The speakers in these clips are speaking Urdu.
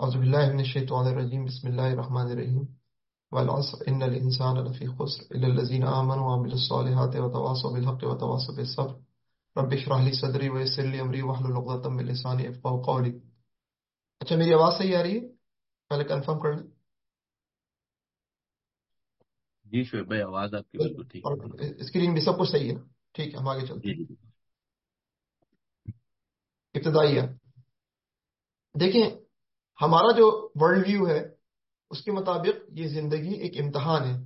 أعوذ بالله من الشيطان الرجيم بسم الله الرحمن الرحيم والعصر إن الإنسان لفي خسر. إلا الذين آمنوا وعملوا الصالحات وتواصوا بالحق وتواصوا بالصبر. رب اشرح لي صدري ويسر لي أمري واحلل عقدة من لساني يفقهوا قولي اچھا میری آواز صحیح آ رہی ہے؟ پہلے کنفرم کر لیں. جی شعیب بھائی آواز آپ کی بالکل ٹھیک اسکرین بھی سب کچھ صحیح ہے۔ ٹھیک ہے ہم آگے چلتے ہیں۔ جی، جی۔ ابتدائی ہے دیکھیں ہمارا جو ورلڈ ویو ہے، اس کے مطابق یہ زندگی ایک امتحان ہے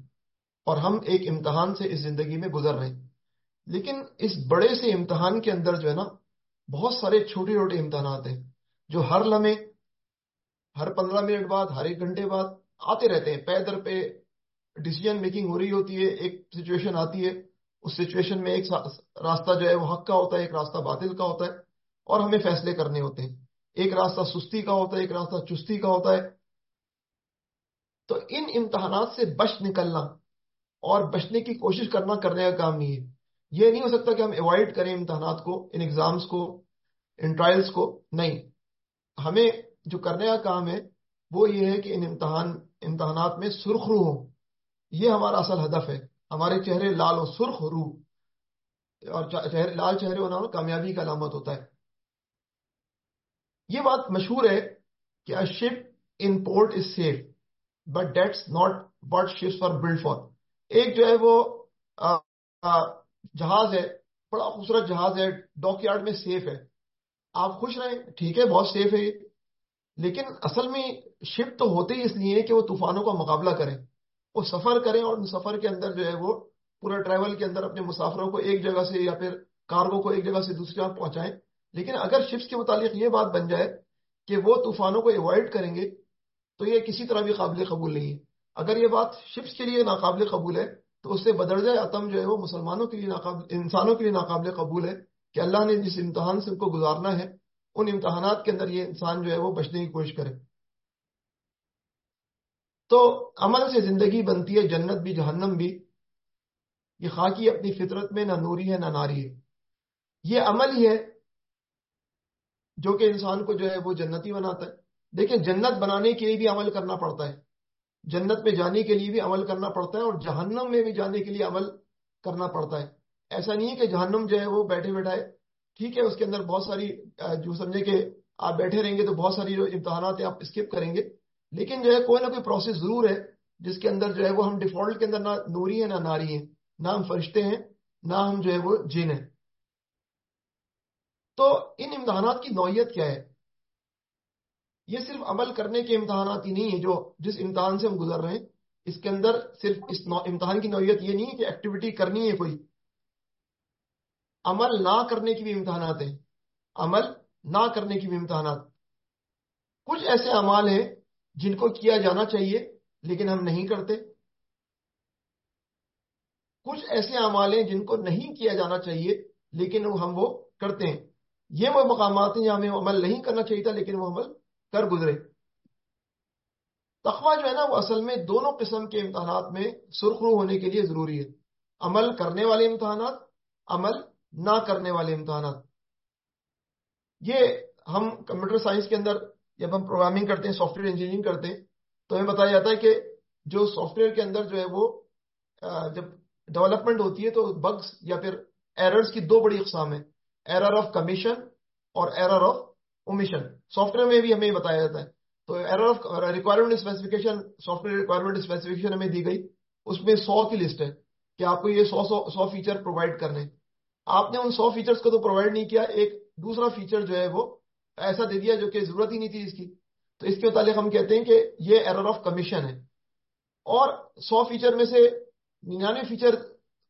اور ہم ایک امتحان سے اس زندگی میں گزر رہے ہیں۔ لیکن اس بڑے سے امتحان کے اندر جو ہے نا، بہت سارے چھوٹے چھوٹے امتحانات ہیں جو ہر لمحے، ہر پندرہ منٹ بعد، ہر ایک گھنٹے بعد آتے رہتے ہیں۔ پے در پہ ڈسیزن میکنگ ہو رہی ہوتی ہے، ایک سچویشن آتی ہے، اس سچویشن میں ایک راستہ جو ہے وہ حق کا ہوتا ہے، ایک راستہ باطل کا ہوتا ہے اور ہمیں فیصلے کرنے ہوتے ہیں۔ ایک راستہ سستی کا ہوتا ہے، ایک راستہ چستی کا ہوتا ہے۔ تو ان امتحانات سے بچ نکلنا اور بچنے کی کوشش کرنا کرنے کا کام نہیں ہے۔ یہ نہیں ہو سکتا کہ ہم اوائڈ کریں امتحانات کو، ان ایگزامس کو، ان ٹرائلس کو۔ نہیں۔ ہمیں جو کرنے کا کام ہے، وہ یہ ہے کہ ان امتحان، امتحانات میں سرخ روح ہوں۔ یہ ہمارا اصل ہدف ہے۔ ہمارے چہرے لال و سرخ روح۔ اور چہرے، لال چہرے ہونا کامیابی کا علامت ہوتا ہے۔ یہ بات مشہور ہے کہ ship in port is safe but that's not what ships for built for ایک جو ہے وہ جہاز ہے، بڑا خوبصورت جہاز ہے ڈاک یارڈ میں سیف ہے۔ آپ خوش رہیں، ٹھیک ہے، بہت سیف ہے لیکن اصل میں شپ تو ہوتے ہی اس لیے کہ وہ طوفانوں کا مقابلہ کریں وہ سفر کریں اور سفر کے اندر جو ہے وہ پورا ٹریول کے اندر اپنے مسافروں کو ایک جگہ سے یا پھر کارگو کو ایک جگہ سے دوسری جگہ پہنچائیں لیکن اگر شپس کے متعلق یہ بات بن جائے کہ وہ طوفانوں کو اوائڈ کریں گے، تو یہ کسی طرح بھی قابل قبول نہیں ہے۔ اگر یہ بات شپس کے لیے ناقابل قبول ہے، تو اس سے بدڑ جائے عتم جو ہے وہ مسلمانوں کے لیے ناقابل، انسانوں کے لیے ناقابل قبول ہے کہ اللہ نے جس امتحان سے ان کو گزارنا ہے، ان امتحانات کے اندر یہ انسان جو ہے وہ بچنے کی کوشش کرے۔ تو عمل سے زندگی بنتی ہے، جنت بھی، جہنم بھی۔ یہ خاکی اپنی فطرت میں نہ نوری ہے، نہ ناری ہے۔ یہ عمل ہی ہے جو کہ انسان کو جو ہے وہ جنتی بناتا ہے۔ دیکھیں، جنت بنانے کے لیے بھی عمل کرنا پڑتا ہے۔ جنت میں جانے کے لیے بھی عمل کرنا پڑتا ہے اور جہنم میں بھی جانے کے لیے عمل کرنا پڑتا ہے۔ ایسا نہیں ہے کہ جہنم جو ہے وہ بیٹھے بیٹھائے ٹھیک ہے، اس کے اندر بہت ساری جو سمجھے کہ آپ بیٹھے رہیں گے تو بہت ساری جو امتحانات ہیں آپ اسکپ کریں گے۔ لیکن جو ہے کوئی نہ کوئی پروسیس ضرور ہے، جس کے اندر جو ہے وہ ہم ڈیفالٹ کے اندر نہ نوری ہیں، نہ ناری ہیں، نہ ہم فرشتے ہیں، نہ ہم جو ہے وہ جین ہیں۔ تو ان امتحانات کی نوعیت کیا ہے؟ یہ صرف عمل کرنے کے امتحانات ہی نہیں ہیں جو جس امتحان سے ہم گزر رہے ہیں، اس کے اندر صرف اس امتحان کی نوعیت یہ نہیں ہے کہ ایکٹیویٹی کرنی ہے کوئی۔ عمل نہ کرنے کی بھی امتحانات ہیں۔ عمل نہ کرنے کی بھی امتحانات۔ کچھ ایسے اعمال ہیں جن کو کیا جانا چاہیے لیکن ہم نہیں کرتے۔ کچھ ایسے اعمال ہیں جن کو نہیں کیا جانا چاہیے لیکن ہم وہ کرتے ہیں۔ یہ وہ مقامات ہیں جہاں ہمیں عمل نہیں کرنا چاہیے تھا، لیکن وہ عمل کر گزرے۔ تخوا جو ہے نا، وہ اصل میں دونوں قسم کے امتحانات میں سرخرو ہونے کے لیے ضروری ہے۔ عمل کرنے والے امتحانات، عمل نہ کرنے والے امتحانات۔ یہ ہم کمپیوٹر سائنس کے اندر جب ہم پروگرامنگ کرتے ہیں سافٹ ویئر انجینئرنگ کرتے ہیں، تو ہمیں بتایا جاتا ہے کہ جو سافٹ ویئر کے اندر جو ہے وہ جب ڈیولپمنٹ ہوتی ہے تو بگس یا پھر ایررز کی دو بڑی اقسام ہیں۔ ایرر آف کمیشن اور error of omission software میں بھی ہمیں بتایا جاتا ہے۔ تو error of requirement specification software requirement specification ہمیں دی گئی۔ اس میں سو کی لسٹ ہے کہ آپ کو یہ سو سو سو فیچر پرووائڈ کرنے آپ نے ان سو فیچرز کو تو پرووائڈ نہیں کیا، ایک دوسرا فیچر جو ہے وہ ایسا دے دیا جو کہ ضرورت ہی نہیں تھی اس کی۔ تو اس کے متعلق ہم کہتے ہیں کہ یہ ایرر آف کمیشن ہے۔ اور سو فیچر میں سے ننانوے فیچر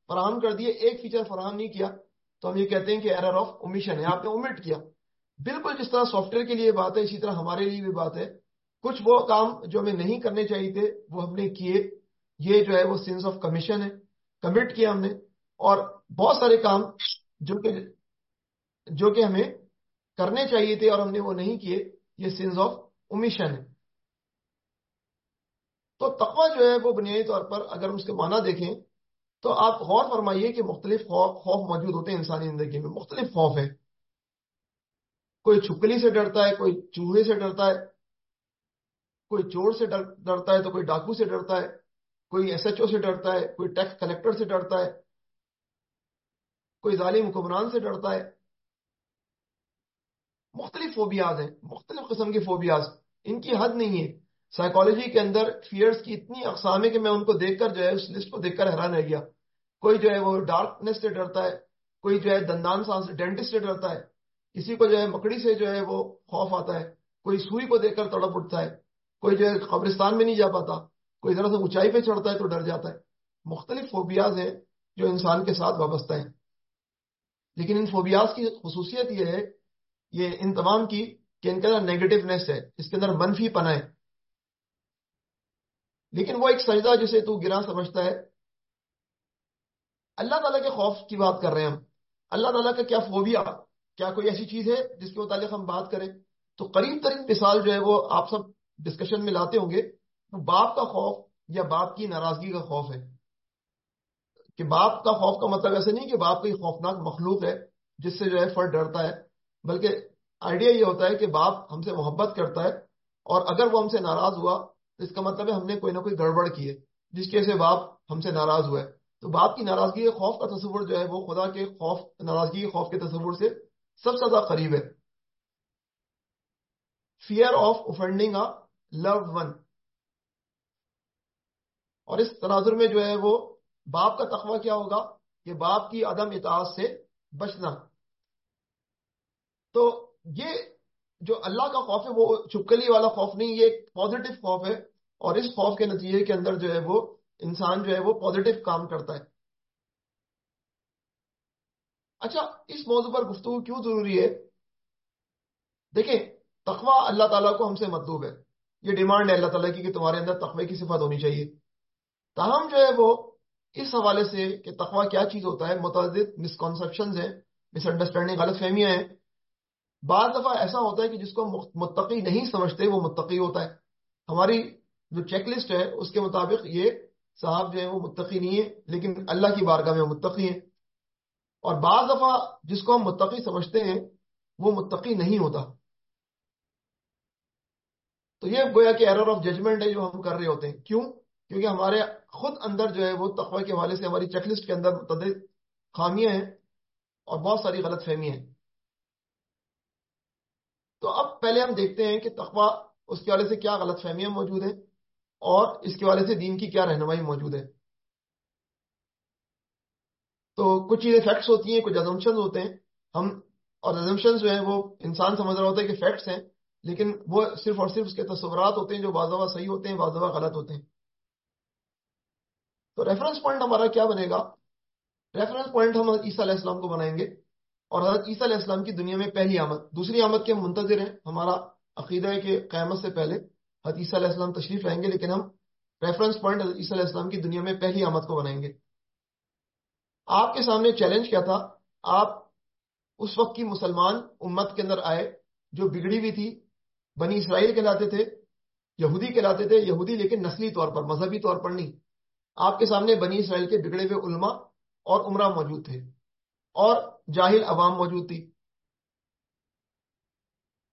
فراہم کر دیے، ایک فیچر فراہم نہیں کیا۔ تو ہم یہ کہتے ہیں کہ ایرر آف اومیشن ہے۔ آپ نے اومٹ کیا۔ بالکل جس طرح سافٹ ویئر کے لیے بات ہے، اسی طرح ہمارے لیے بھی بات ہے۔ کچھ وہ کام جو ہمیں نہیں کرنے چاہیے تھے، وہ ہم نے کیے۔ یہ جو ہے وہ سینس آف کمیشن ہے۔ کمٹ کیا ہم نے۔ اور بہت سارے کام جو کہ جو کہ ہمیں کرنے چاہیے تھے اور ہم نے وہ نہیں کیے، یہ سینس آف اومیشن ہے۔ تو تقوی جو ہے وہ بنیادی طور پر اگر ہم اس کے معنی دیکھیں تو آپ غور فرمائیے کہ مختلف خوف موجود ہوتے ہیں انسانی زندگی میں، مختلف خوف ہے کوئی چھپکلی سے ڈرتا ہے، کوئی چوہے سے ڈرتا ہے، کوئی چور سے ڈرتا ہے تو کوئی ڈاکو سے ڈرتا ہے، کوئی ایس ایچ او سے ڈرتا ہے، کوئی ٹیکس کلیکٹر سے ڈرتا ہے، کوئی ظالم حکمران سے ڈرتا ہے۔ مختلف فوبیاز ہیں، مختلف قسم کی فوبیاز۔ ان کی حد نہیں ہے۔ سائیکالوجی کے اندر فیئرس کی اتنی اقسام ہے کہ میں ان کو دیکھ کر جو ہے اس لسٹ کو دیکھ کر حیران رہ گیا۔ کوئی جو ہے وہ ڈارکنیس سے ڈرتا ہے، کوئی جو ہے دندان سانس ڈینٹسٹ سے ڈرتا ہے، کسی کو جو ہے مکڑی سے جو ہے وہ خوف آتا ہے، کوئی سوئی کو دیکھ کر تڑپ اٹھتا ہے، کوئی جو ہے قبرستان میں نہیں جا پاتا، کوئی ذرا سے اونچائی پہ چڑھتا ہے تو ڈر جاتا ہے۔ مختلف فوبیاز ہیں جو انسان کے ساتھ وابستہ ہیں۔ لیکن ان فوبیاز کی خصوصیت یہ ہے، یہ ان تمام کی کہ ان کے اندر نیگیٹونیس ہے، اس کے اندر منفی پناہ ہے۔ لیکن وہ ایک سجدہ جسے تو گرا سمجھتا ہے۔ اللہ تعالیٰ کے خوف کی بات کر رہے ہیں ہم۔ اللہ تعالیٰ کا کیا فوبیا؟ کیا کوئی ایسی چیز ہے جس کے متعلق ہم بات کریں؟ تو قریب ترین مثال جو ہے وہ آپ سب ڈسکشن میں لاتے ہوں گے۔ باپ کا خوف یا باپ کی ناراضگی کا خوف ہے۔ کہ باپ کا خوف کا مطلب ایسے نہیں کہ باپ کوئی خوفناک مخلوق ہے جس سے جو ہے فرد ڈرتا ہے، بلکہ آئیڈیا یہ ہوتا ہے کہ باپ ہم سے محبت کرتا ہے اور اگر وہ ہم سے ناراض ہوا تو اس کا مطلب ہے ہم نے کوئی نہ کوئی گڑبڑ کی ہے، جس کی وجہ سے باپ ہم سے ناراض ہوا ہے۔ تو باپ کی ناراضگی کے خوف کا تصور جو ہے وہ خدا کے خوف، ناراضگی کے خوف کے تصور سے سب سے زیادہ قریب ہے۔ Fear of offending love one اور اس تناظر میں جو ہے وہ باپ کا تخوہ کیا ہوگا؟ کہ باپ کی عدم اطاعت سے بچنا۔ تو یہ جو اللہ کا خوف ہے، وہ چپکلی والا خوف نہیں، یہ ایک پازیٹو خوف ہے اور اس خوف کے نتیجے کے اندر جو ہے وہ انسان جو ہے وہ پازیٹو کام کرتا ہے۔ اچھا اس موضوع پر گفتگو کیوں ضروری ہے؟ دیکھیں تخوہ اللہ تعالیٰ کو ہم سے مطلوب ہے۔ یہ ڈیمانڈ ہے اللہ تعالیٰ کی کہ تمہارے اندر تخوے کی صفت ہونی چاہیے۔ تاہم جو ہے وہ، اس حوالے سے کہ تخوہ کیا چیز ہوتا ہے، متعدد مسکنسپشن ہیں مس انڈرسٹینڈنگ غلط فہمیاں ہیں۔ بعض دفعہ ایسا ہوتا ہے کہ جس کو متقی نہیں سمجھتے، وہ متقی ہوتا ہے۔ ہماری جو چیک لسٹ ہے، اس کے مطابق یہ صاحب جو ہے وہ متقی نہیں ہے لیکن اللہ کی بارگاہ میں متقی ہیں۔ اور بعض دفعہ جس کو ہم متقی سمجھتے ہیں، وہ متقی نہیں ہوتا۔ تو یہ گویا کہ ایرر آف ججمنٹ ہے جو ہم کر رہے ہوتے ہیں۔ کیوں؟ کیونکہ ہمارے خود اندر جو ہے، وہ تقوی کے حوالے سے ہماری چیک لسٹ کے اندر متعدد خامیاں ہیں اور بہت ساری غلط فہمیاں ہیں۔ تو اب پہلے ہم دیکھتے ہیں کہ تقوی اس کے حوالے سے کیا غلط فہمیاں موجود ہیں اور اس کے حوالے سے دین کی کیا رہنمائی موجود ہے۔ تو کچھ چیزیں فیکٹس ہوتی ہیں، کچھ ازمپشن ہوتے ہیں۔ ہم اور ازمپشن جو ہیں وہ انسان سمجھ رہا ہوتا ہے کہ فیکٹس ہیں، لیکن وہ صرف اور صرف اس کے تصورات ہوتے ہیں جو بعض صحیح ہوتے ہیں، بعض غلط ہوتے ہیں۔ تو ریفرنس پوائنٹ ہمارا کیا بنے گا؟ ریفرنس پوائنٹ ہم عیسیٰ علیہ السلام کو بنائیں گے۔ اور حضرت عیسیٰ علیہ السلام کی دنیا میں پہلی آمد۔ دوسری آمد کے منتظر ہیں ہمارا عقیدہ ہے کہ قیامت سے پہلے حضرت عیسیٰ علیہ السلام تشریف رہیں گے، لیکن ہم ریفرنس پوائنٹ حضرت عیسیٰ علیہ السلام کی دنیا میں پہلی آمد کو بنائیں گے۔ آپ کے سامنے چیلنج کیا تھا۔ آپ اس وقت کی مسلمان امت کے اندر آئے جو بگڑی ہوئی تھی۔ بنی اسرائیل کہلاتے تھے، یہودی کہلاتے تھے، یہودی لیکن نسلی طور پر، مذہبی طور پر نہیں۔ آپ کے سامنے بنی اسرائیل کے بگڑے ہوئے علماء اور عمرہ موجود تھے۔ اور جاہل عوام موجود تھی۔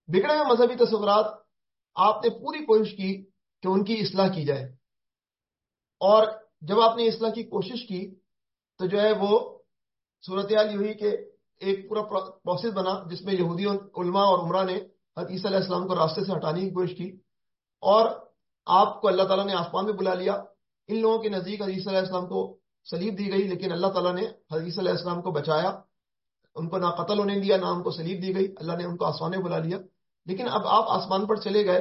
بگڑے ہوئے مذہبی تصورات، آپ نے پوری کوشش کی کہ ان کی اصلاح کی جائے۔ اور جب آپ نے اصلاح کی کوشش کی، تو جو ہے وہ صورتحال یہ ہوئی کہ ایک پورا پروسیس بنا، جس میں یہودی علماء اور عمرہ نے حدیث علیہ السلام کو راستے سے ہٹانے کی کوشش کی۔ اور آپ کو اللہ تعالیٰ نے آسمان میں بلا لیا۔ ان لوگوں کے نزدیک حدیث علیہ السلام کو سلیب دی گئی، لیکن اللہ تعالیٰ نے حدیث علیہ السلام کو بچایا۔ ان کو نہ قتل ہونے دیا، نہ ان کو سلیب دی گئی، اللہ نے ان کو آسمان میں بلا لیا۔ لیکن اب آپ آسمان پر چلے گئے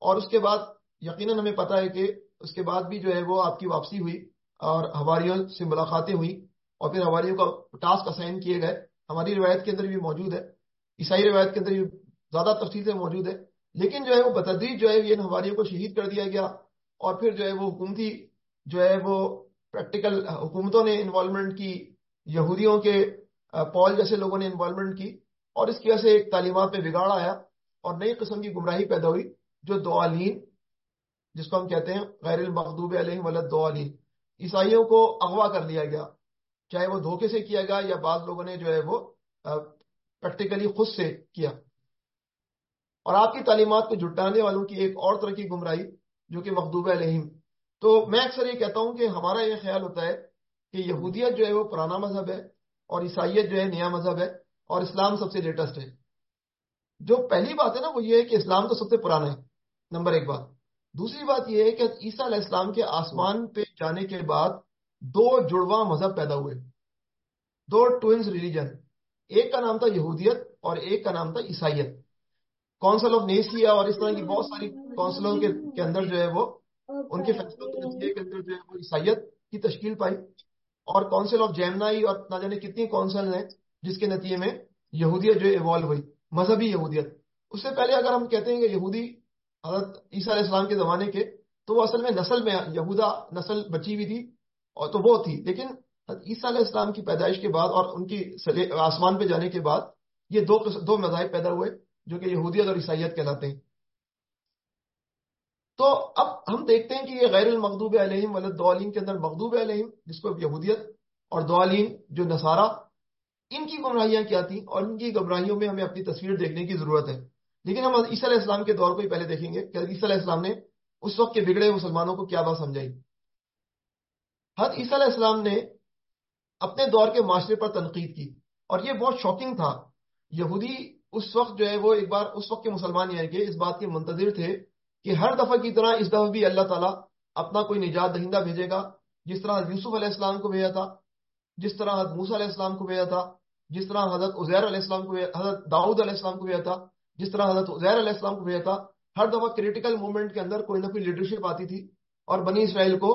اور اس کے بعد یقیناً ہمیں پتا ہے کہ اس کے بعد بھی جو ہے وہ آپ کی واپسی ہوئی اور ہواریوں سے ملاقاتیں ہوئی اور پھر ہواریوں کا ٹاسک اسائن کیے گئے۔ ہماری روایت کے اندر بھی موجود ہے، عیسائی روایت کے اندر بھی زیادہ تفصیل سے موجود ہے۔ لیکن جو ہے وہ بتدریج جو ہے یہ ہواریوں کو شہید کر دیا گیا اور پھر جو ہے وہ حکومتی جو ہے وہ پریکٹیکل حکومتوں نے انوالومنٹ کی، یہودیوں کے پول جیسے لوگوں نے انوالومنٹ کی اور اس کی وجہ سے ایک تعلیمات پہ بگاڑ آیا اور نئی قسم کی گمراہی پیدا ہوئی، جو دعالین، جس کو ہم کہتے ہیں غیر المخوب علیہ ولد دعالین عیسائیوں کو اغوا کر لیا گیا۔ چاہے وہ دھوکے سے کیا گیا یا بعض لوگوں نے جو ہے وہ پریکٹیکلی خود سے کیا۔ اور آپ کی تعلیمات کو جٹانے والوں کی ایک اور طرح کی گمراہی، جو کہ مخدوب علیہم۔ تو میں اکثر یہ کہتا ہوں کہ ہمارا یہ خیال ہوتا ہے کہ یہودیت جو ہے وہ پرانا مذہب ہے۔ اور عیسائیت جو ہے نیا مذہب ہے اور اسلام سب سے لیٹسٹ ہے۔ جو پہلی بات ہے نا وہ یہ ہے کہ اسلام تو سب سے پرانا ہے، نمبر ایک بات۔ دوسری بات یہ ہے کہ عیسیٰ علیہ السلام کے آسمان پہ جانے کے بعد دو جڑواں مذہب پیدا ہوئے۔ دو ٹوئنس ریلیجن ایک کا نام تھا یہودیت اور ایک کا نام تھا عیسائیت۔ کونسل آف نیسیا اور اس طرح کی بہت ساری کونسلوں کے اندر جو ہے وہ، ان کے فیصلوں کے کے اندر جو ہے وہ عیسائیت کی تشکیل پائی۔ اور کونسل آف جیمنائی اور نہ جانے کتنی کونسل ہیں جس کے نتیجے میں یہودیت جو ایوالو ہوئی، مذہبی یہودیت۔ اس سے پہلے اگر ہم کہتے ہیں کہ یہودی حضرت عیسیٰ علیہ السلام کے زمانے کے، تو وہ اصل میں نسل میں یہودا نسل بچی ہوئی تھی اور تو وہ تھی۔ لیکن عیسیٰ علیہ السلام کی پیدائش کے بعد اور ان کی آسمان پہ جانے کے بعد یہ دو دو مذاہب پیدا ہوئے جو کہ یہودیت اور عیسائیت کہلاتے ہیں۔ تو اب ہم دیکھتے ہیں کہ یہ غیر المقوب علیہم ولد دعلیم کے اندر مقدوب علیہم، جس کو یہودیت اور دعلیم جو نصارہ، ان کی گمراہیاں کیا تھیں؟ اور ان کی گمراہیوں میں ہمیں اپنی تصویر دیکھنے کی ضرورت ہے۔ لیکن ہم عیسیٰ علیہ السلام کے دور کو ہی پہلے دیکھیں گے کہ عیسیٰ علیہ السلام نے اس وقت کے بگڑے مسلمانوں کو کیا بات سمجھائی۔ حد عیسیٰ علیہ السلام نے اپنے دور کے معاشرے پر تنقید کی۔ اور یہ بہت شاکنگ تھا۔ یہودی اس وقت جو ہے وہ ایک بار اس وقت کے مسلمان یعنی کہ اس بات کے منتظر تھے۔ کہ ہر دفعہ کی طرح اس دفعہ بھی اللہ تعالیٰ اپنا کوئی نجات دہندہ بھیجے گا، جس طرح یوسف علیہ السلام کو بھیجا تھا، جس طرح حضرت موسیٰ علیہ السلام کو بھیجا تھا، جس طرح حضرت عزیر علیہ السلام کو حضرت داؤد علیہ السلام کو بھیجا تھا، جس طرح حضرت عزیر علیہ السلام کو بھیجا تھا، ہر دفعہ کریٹیکل مومنٹ کے اندر کوئی نہ کوئی لیڈرشپ آتی تھی اور بنی اسرائیل کو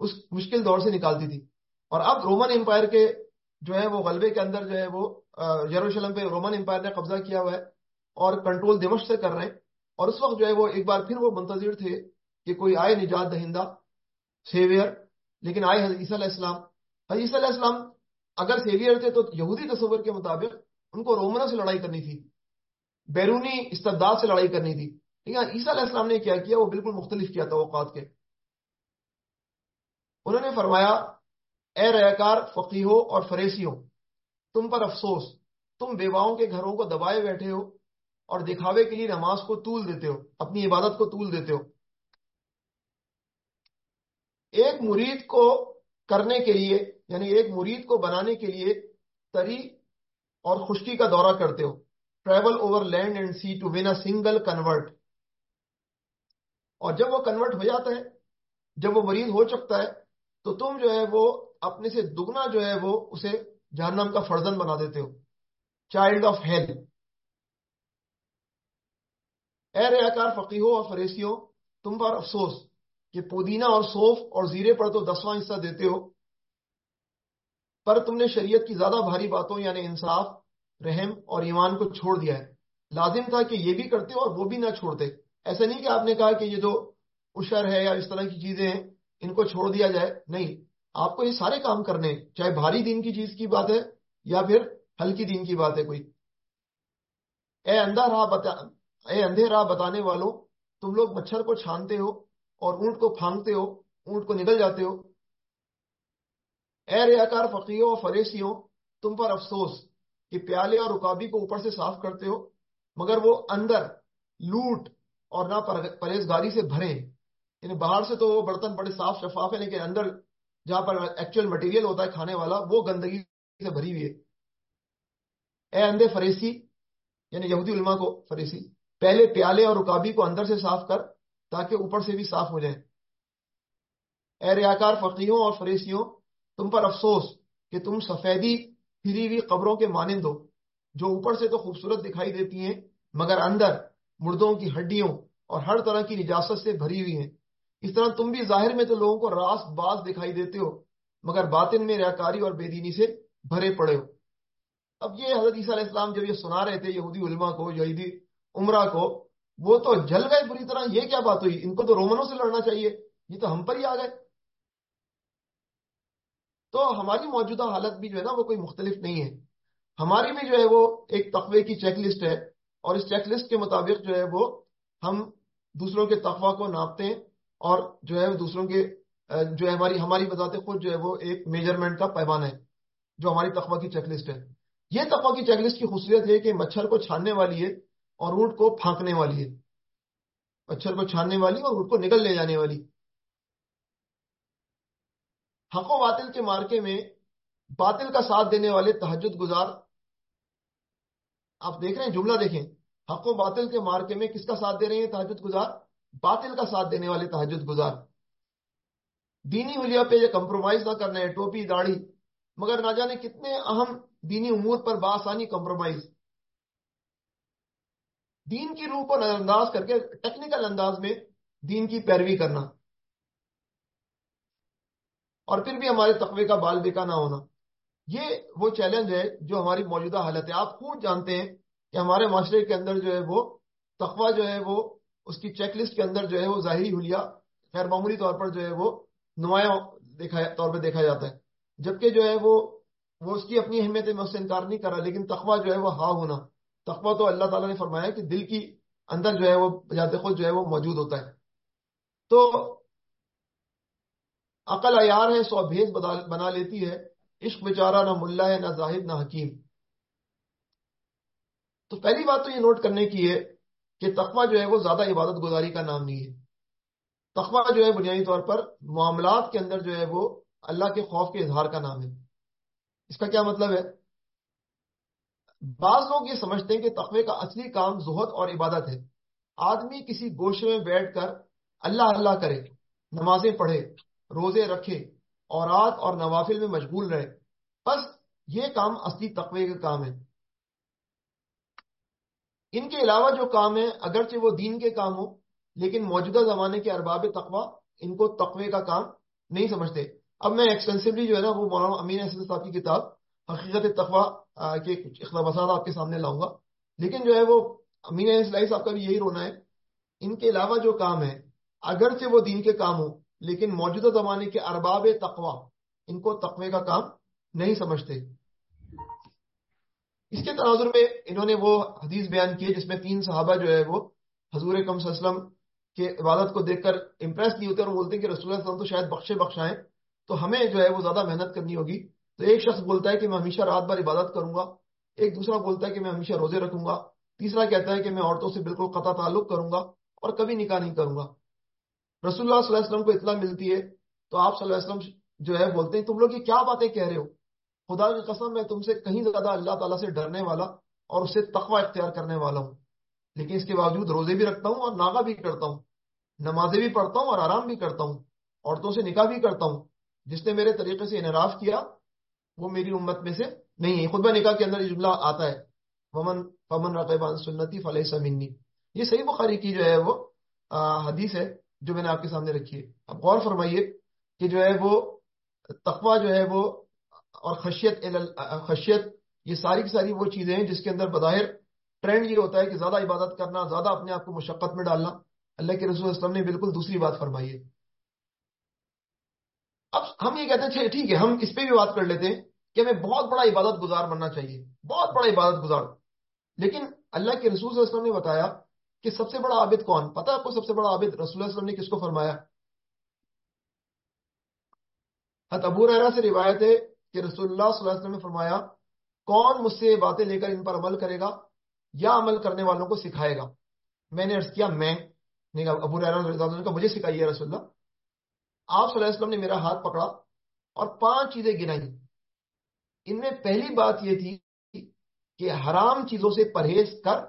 اس مشکل دور سے نکالتی تھی۔ اور اب رومن امپائر کے جو ہے وہ غلبے کے اندر جو ہے وہ یروشلم پہ رومن امپائر نے قبضہ کیا ہوا ہے اور کنٹرول دمش سے کر رہے ہیں۔ اور اس وقت جو ہے وہ ایک بار پھر وہ منتظر تھے کہ کوئی آئے نجات دہندہ سیویئر لیکن آئے حضرت عیسیٰ علیہ السلام۔ حضرت عیسیٰ علیہ السلام اگر سیویئر تھے تو یہودی تصور کے مطابق ان کو رومنوں سے لڑائی کرنی تھی، بیرونی استداد سے لڑائی کرنی تھی۔ لیکن عیسیٰ علیہ السلام نے کیا کیا؟ وہ بالکل مختلف کیا تھا اوقات کے۔ انہوں نے فرمایا، اے ریکار فقیحوں اور فریسیوں، تم پر افسوس، تم بیواؤں کے گھروں کو دبائے بیٹھے ہو اور دکھاوے کے لیے نماز کو طول دیتے ہو، اپنی عبادت کو طول دیتے ہو۔ ایک مرید کو کرنے کے لیے یعنی ایک مرید کو بنانے کے لیے تری اور خشکی کا دورہ کرتے ہو۔ Travel over land and sea to win a single convert اور جب وہ کنورٹ ہو جاتا ہے، جب وہ مرید ہو چکتا ہے، تو تم جو ہے وہ اپنے سے دگنا جو ہے وہ اسے جہنم کا فرزن بنا دیتے ہو۔ چائلڈ آف ہیلتھ اے ریاکار فقیحوں اور فریسیوں تم پر افسوس کہ پودینہ اور صوف اور زیرے پر تو دسواں حصہ دیتے ہو۔ پر تم نے شریعت کی زیادہ بھاری باتوں یعنی انصاف، رحم اور ایمان کو چھوڑ دیا ہے۔ لازم تھا کہ یہ بھی کرتے ہو اور وہ بھی نہ چھوڑتے۔ ایسا نہیں کہ آپ نے کہا کہ یہ جو اشر ہے یا اس طرح کی چیزیں ہیں، ان کو چھوڑ دیا جائے۔ نہیں، آپ کو یہ سارے کام کرنے، چاہے بھاری دین کی چیز کی بات ہے یا پھر ہلکی دین کی بات ہے کوئی۔ اے اندھا راہ بتا اے اندھے راہ بتانے والوں، تم لوگ مچھر کو چھانتے ہو اور اونٹ کو پھانگتے ہو، اونٹ کو نکل جاتے ہو۔ اے ریاکار فقیوں اور فریسیوں تم پر افسوس کہ پیالے اور رکابی کو اوپر سے صاف کرتے ہو، مگر وہ اندر لوٹ اور نہ پرہیزگاری سے بھرے۔ یعنی باہر سے تو وہ برتن بڑے صاف شفاف ہیں، لیکن اندر جہاں پر ایکچوئل مٹیریل ہوتا ہے کھانے والا، وہ گندگی سے بھری ہوئی ہے۔ اے اندھے فریسی یعنی یہودی علماء کو فریسی پہلے پیالے اور رکابی کو اندر سے صاف کر تاکہ اوپر سے بھی صاف ہو جائیں اے ریاکار فقیوں اور فریسیوں، تم پر افسوس کہ تم سفیدی پھری ہوئی قبروں کے مانند ہو، جو اوپر سے تو خوبصورت دکھائی دیتی ہیں، مگر اندر مردوں کی ہڈیوں اور ہر طرح کی نجاست سے بھری ہوئی ہیں۔ اس طرح تم بھی ظاہر میں تو لوگوں کو راس باز دکھائی دیتے ہو، مگر باطن میں ریاکاری اور بے دینی سے بھرے پڑے ہو۔ اب یہ حضرت عیسیٰ علیہ السلام جب یہ سنا رہے تھے، یہودی علماء کو، یہودی عمرہ کو، وہ تو جل گئے بری طرح، یہ کیا بات ہوئی؟ ان کو تو رومنوں سے لڑنا چاہیے، یہ تو ہم پر ہی آ گئے۔ تو ہماری موجودہ حالت بھی جو ہے نا، وہ کوئی مختلف نہیں ہے۔ ہماری بھی جو ہے وہ ایک تقوی کی چیک لسٹ ہے، اور اس چیک لسٹ کے مطابق جو ہے وہ ہم دوسروں کے تقوی کو ناپتے ہیں، اور جو ہے دوسروں کے، جو ہے ہماری ہماری بذات خود جو ہے وہ ایک میجرمنٹ کا پیمانہ ہے، جو ہماری تقوی کی چیک لسٹ ہے۔ یہ تقوی کی چیک لسٹ کی خصوصیت ہے کہ مچھر کو چھاننے والی ہے اور اونٹ کو پھانکنے والی ہے، مچھر کو چھاننے والی اور اونٹ کو نکل لے جانے والی۔ حق و باطل کے مارکے میں باطل کا ساتھ دینے والے تحجد گزار۔ آپ دیکھ رہے ہیں، جملہ دیکھیں۔ حق و باطل کے مارکے میں کس کا ساتھ دے رہے ہیں تحجد گزار؟ باطل کا ساتھ دینے والے تحجد گزار۔ دینی حلیہ پہ یہ کمپرومائز نہ کرنا ہے، ٹوپی داڑھی۔ مگر نہ جانے کتنے اہم دینی امور پر بآسانی کمپرومائز دین کی روح کو نظر انداز کر کے ٹیکنیکل انداز میں دین کی پیروی کرنا اور پھر بھی ہمارے تقوی کا بال بیکا نہ ہونا۔ یہ وہ چیلنج ہے جو ہماری موجودہ حالت ہے۔ آپ خود جانتے ہیں کہ ہمارے معاشرے کے اندر جو ہے وہ تقوی جو ہے وہ اس کی چیک لسٹ کے اندر جو ہے وہ ظاہری حلیہ خیر معمولی طور پر جو ہے وہ نمایاں طور پہ دیکھا جاتا ہے۔ جبکہ جو ہے وہ وہ اس کی اپنی اہمیت میں اس سے انکار نہیں کر رہا، لیکن تقوی جو ہے وہ ہا ہونا۔ تقوی تو اللہ تعالیٰ نے فرمایا کہ دل کی اندر جو ہے وہ بجاتے خود جو ہے وہ موجود ہوتا ہے۔ تو عقل عیار ہے، سو بھیز بنا لیتی ہے۔ عشق بیچارہ نہ ملا ہے، نہ زاہد، نہ حکیم۔ تو پہلی بات تو یہ نوٹ کرنے کی ہے کہ تقوی جو ہے وہ زیادہ عبادت گزاری کا نام نہیں ہے۔ تقوی جو ہے بنیادی طور پر معاملات کے اندر جو ہے وہ اللہ کے خوف کے اظہار کا نام ہے۔ اس کا کیا مطلب ہے؟ بعض لوگ یہ سمجھتے ہیں کہ تقوی کا اصلی کام زہد اور عبادت ہے۔ آدمی کسی گوشے میں بیٹھ کر اللہ اللہ کرے، نمازیں پڑھے، روزے رکھے اور رات اور نوافل میں مشغول رہے، بس یہ کام اصلی تقوی کا کام ہے۔ ان کے علاوہ جو کام ہے اگرچہ وہ دین کے کام ہو، لیکن موجودہ زمانے کے ارباب تقوی ان کو تقوی کا کام نہیں سمجھتے۔ اب میں ایکسٹینسولی جو ہے نا، وہ مولانا امین حسن صاحب کی کتاب حقیقت تقوا کے کچھ اقتباسات آپ کے سامنے لاؤں گا۔ لیکن جو ہے وہ امین اسلائی صاحب کا بھی یہی رونا ہے۔ ان کے علاوہ جو کام ہے اگرچہ وہ دین کے کام ہو لیکن موجودہ زمانے کے ارباب تقوا ان کو تقوی کا کام نہیں سمجھتے۔ اس کے تناظر میں انہوں نے وہ حدیث بیان کی جس میں تین صحابہ جو ہے وہ حضور کم وسلم کے عبادت کو دیکھ کر امپریس نہیں ہوتے اور بولتے ہیں کہ رسول اللہ وسلم تو شاید بخشے بخشائیں، تو ہمیں جو ہے وہ زیادہ محنت کرنی ہوگی۔ تو ایک شخص بولتا ہے کہ میں ہمیشہ رات بھر عبادت کروں گا، ایک دوسرا بولتا ہے کہ میں ہمیشہ روزے رکھوں گا، تیسرا کہتا ہے کہ میں عورتوں سے بالکل قطع تعلق کروں گا اور کبھی نکاح نہیں کروں گا۔ رسول اللہ صلی اللہ علیہ وسلم کو اطلاع ملتی ہے، تو آپ صلی اللہ علیہ وسلم جو ہے بولتے ہیں، تم لوگ یہ کیا باتیں کہہ رہے ہو؟ خدا کی قسم، میں تم سے کہیں زیادہ اللہ تعالیٰ سے ڈرنے والا اور اس سے تقوی اختیار کرنے والا ہوں۔ لیکن اس کے باوجود روزے بھی رکھتا ہوں اور ناغا بھی کرتا ہوں، نمازیں بھی پڑھتا ہوں اور آرام بھی کرتا ہوں، عورتوں سے نکاح بھی کرتا ہوں، جس نے میرے طریقے سے انعراف کیا وہ میری امت میں سے نہیں ہے۔ خطبہ نکاح کے اندر یہ جملہ آتا ہے۔ ومن فمن رقیبان سنتی فلح سمنی یہ صحیح بخاری کی جو ہے وہ حدیث ہے جو میں نے آپ کے سامنے رکھی ہے۔ اب غور فرمائیے کہ جو ہے وہ تقوا جو ہے وہ اور خشیت خشیت، یہ ساری کی ساری وہ چیزیں ہیں جس کے اندر بظاہر ٹرینڈ یہ ہوتا ہے کہ زیادہ عبادت کرنا، زیادہ اپنے آپ کو مشقت میں ڈالنا۔ اللہ کے رسول وسلم نے بالکل دوسری بات فرمائی ہے۔ اب ہم یہ کہتے ہیں اچھا ٹھیک ہے، ہم اس پہ بھی بات کر لیتے ہیں کہ ہمیں بہت بڑا عبادت گزار بننا چاہیے، بہت بڑا عبادت گزار۔ لیکن اللہ کے رسول صلی اللہ علیہ وسلم نے بتایا کہ سب سے بڑا عابد کون؟ پتا آپ کو سب سے بڑا عابد رسول اللہ علیہ وسلم نے کس کو فرمایا؟ ابو رحرا سے روایت ہے کہ رسول اللہ صلی اللہ علیہ وسلم نے فرمایا، کون مجھ سے باتیں لے کر ان پر عمل کرے گا یا عمل کرنے والوں کو سکھائے گا؟ میں نے ارض کیا، میں۔ ابو رحرا کا مجھے سکھائی ہے رسول اللہ۔ آپ صلی اللہ علیہ وسلم نے میرا ہاتھ پکڑا اور پانچ چیزیں گنائی۔ ان میں پہلی بات یہ تھی کہ حرام چیزوں سے پرہیز کر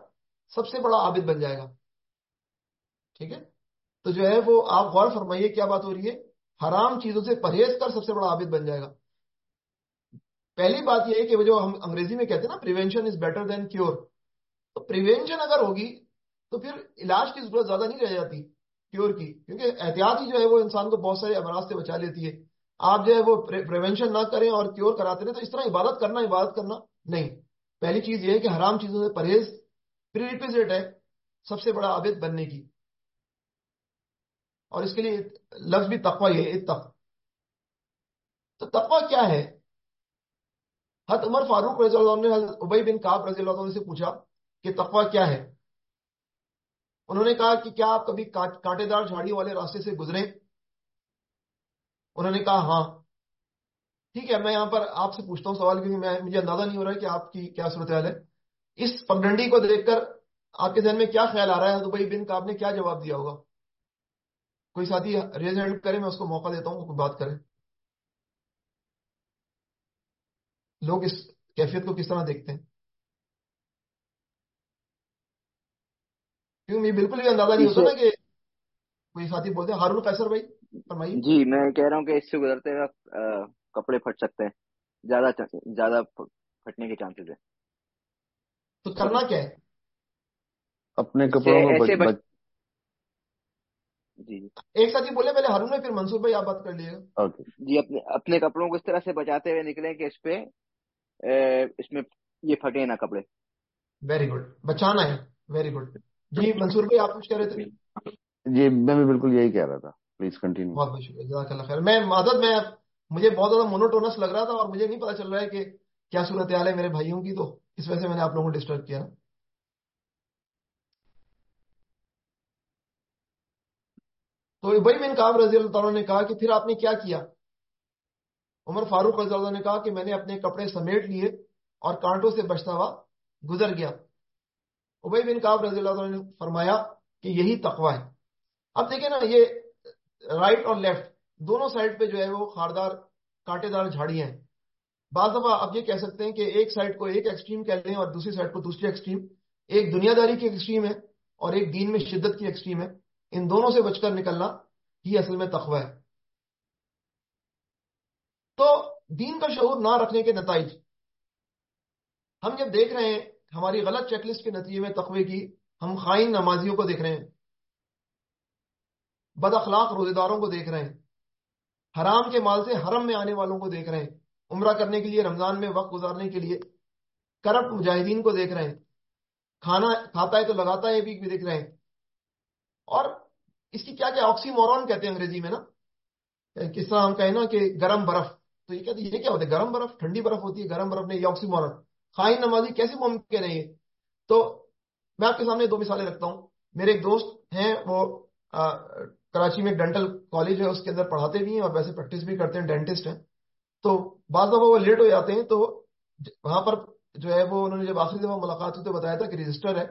سب سے بڑا عابد بن جائے گا۔ ٹھیک ہے؟ تو جو ہے وہ آپ غور فرمائیے کیا بات ہو رہی ہے۔ حرام چیزوں سے پرہیز کر سب سے بڑا عابد بن جائے گا۔ پہلی بات یہ ہے کہ جو ہم انگریزی میں کہتے ہیں نا prevention is better than cure تو پریونشن اگر ہوگی تو پھر علاج کی ضرورت زیادہ نہیں رہ جاتی۔ کیور کی، کیونکہ احتیاط ہی جو ہے وہ انسان کو بہت سارے امراض سے بچا لیتی ہے۔ آپ جو ہے وہ پریونشن نہ کریں اور کیور کراتے رہے تو اس طرح عبادت کرنا عبادت کرنا نہیں۔ پہلی چیز یہ ہے کہ حرام چیزوں سے پرہیز پریپیزٹ ہے سب سے بڑا عابد بننے کی۔ اور اس کے لیے لفظ بھی تقوی ہے، اتق۔ تو تقوی کیا ہے؟ حد عمر فاروق رضی اللہ عنہ نے ابئی بن کاب رضی اللہ عنہ سے پوچھا کہ تقوی کیا ہے۔ انہوں نے کہا کہ کیا آپ کبھی کانٹے دار جھاڑیوں والے راستے سے گزرے؟ انہوں نے کہا ہاں۔ ٹھیک ہے، میں یہاں پر آپ سے پوچھتا ہوں سوال، کیونکہ میں، مجھے اندازہ نہیں ہو رہا کہ آپ کی کیا صورت حال ہے۔ اس پگڈنڈی کو دیکھ کر آپ کے ذہن میں کیا خیال آ رہا ہے؟ دبئی بن کا آپ نے کیا جواب دیا ہوگا؟ کوئی ساتھی ریز ہینڈ کرے، میں اس کو موقع دیتا ہوں کوئی بات کریں لوگ اس کیفیت کو کس طرح دیکھتے ہیں؟ کیوں بالکل بھی اندازہ نہیں ہوتا نا کہ کوئی ساتھی بولتے ہیں ہارون قیصر بھائی فرمائیے۔ جی میں کہہ رہا ہوں کہ اس سے گزرتے ہوئے کپڑے پھٹ سکتے ہیں۔ زیادہ زیادہ پھٹنے کے چانسز ہے تو کرنا کیا ہے؟ اپنے کپڑوں جی ایک ساتھی بولے پہلے ہارون میں پھر منصور بھائی آپ بات کر لیے گا جی اپنے اپنے کپڑوں کو اس طرح سے بچاتے ہوئے نکلے کہ اس پہ اس میں یہ پھٹے نا کپڑے۔ ویری گڈ بچانا ہے۔ ویری گڈ جی منصور بھائی آپ کچھ کہہ رہے تھے؟ جی میں بھی بالکل یہی کہہ رہا تھا۔ پلیز کنٹینیو بہت بہت شکریہ جزاک اللہ خیر۔ میں مدد میں مجھے بہت زیادہ مونوٹونس لگ رہا تھا اور مجھے نہیں پتا چل رہا ہے کہ کیا صورت حال ہے میرے بھائیوں کی تو اس وجہ سے میں نے آپ لوگوں کو ڈسٹرب کیا۔ تو ابئی بن کام رضی اللہ تعالیٰ نے کہا کہ پھر آپ نے کیا کیا؟ عمر فاروق رضی اللہ نے کہا کہ میں نے اپنے کپڑے سمیٹ لیے اور کانٹوں سے بچتا ہوا گزر گیا۔ ابئی بن کاب رضی اللہ تعالیٰ نے فرمایا کہ یہی تقوی ہے۔ اب دیکھیں نا، یہ رائٹ اور لیفٹ دونوں سائڈ پہ جو ہے وہ خاردار کانٹے دار جھاڑیاں ہیں۔ بعض دفعہ آپ یہ کہہ سکتے ہیں کہ ایک سائڈ کو ایک ایکسٹریم کہہ لیں اور دوسری سائڈ کو دوسری ایکسٹریم ایک دنیا داری کی ایکسٹریم ہے اور ایک دین میں شدت کی ایکسٹریم ہے۔ ان دونوں سے بچ کر نکلنا ہی اصل میں تخوہ ہے۔ تو دین کا شعور نہ رکھنے کے نتائج، ہم جب دیکھ رہے ہیں ہماری غلط چیک لسٹ کے نتیجے میں تقوی کی، ہم خائن نمازیوں کو دیکھ رہے ہیں۔ بد اخلاق روزے داروں کو دیکھ رہے ہیں۔ حرام کے مال سے حرم میں آنے والوں کو دیکھ رہے ہیں۔ عمرہ کرنے کے لیے، رمضان میں وقت گزارنے کے لیے کرپٹ مجاہدین کو دیکھ رہے ہیں۔ کھانا کھاتا ہے تو لگاتا ہے، بھی دیکھ رہے ہیں۔ اور اس کی کیا کیا آکسی مورون کہتے ہیں انگریزی میں نا؟ کس طرح ہم کہیں نا کہ گرم برف۔ تو یہ کہتے ہیں یہ کیا ہوتا ہے؟ گرم برف، ٹھنڈی برف ہوتی ہے، گرم برف نہیں، یہ آکسی مورن خائن نمازی کیسے ممکن ہے یہ تو میں آپ کے سامنے دو مثالیں رکھتا ہوں۔ میرے ایک دوست ہیں، وہ کراچی میں ڈینٹل کالج ہے، اس کے اندر پڑھاتے بھی ہیں اور ویسے پریکٹس بھی کرتے ہیں ڈینٹسٹ ہیں۔ تو بعض دفعہ وہ لیٹ ہو جاتے ہیں، تو وہاں پر جو ہے وہ انہوں نے جب آخری دفعہ ملاقات ہوئی تو بتایا تھا کہ رجسٹر ہے۔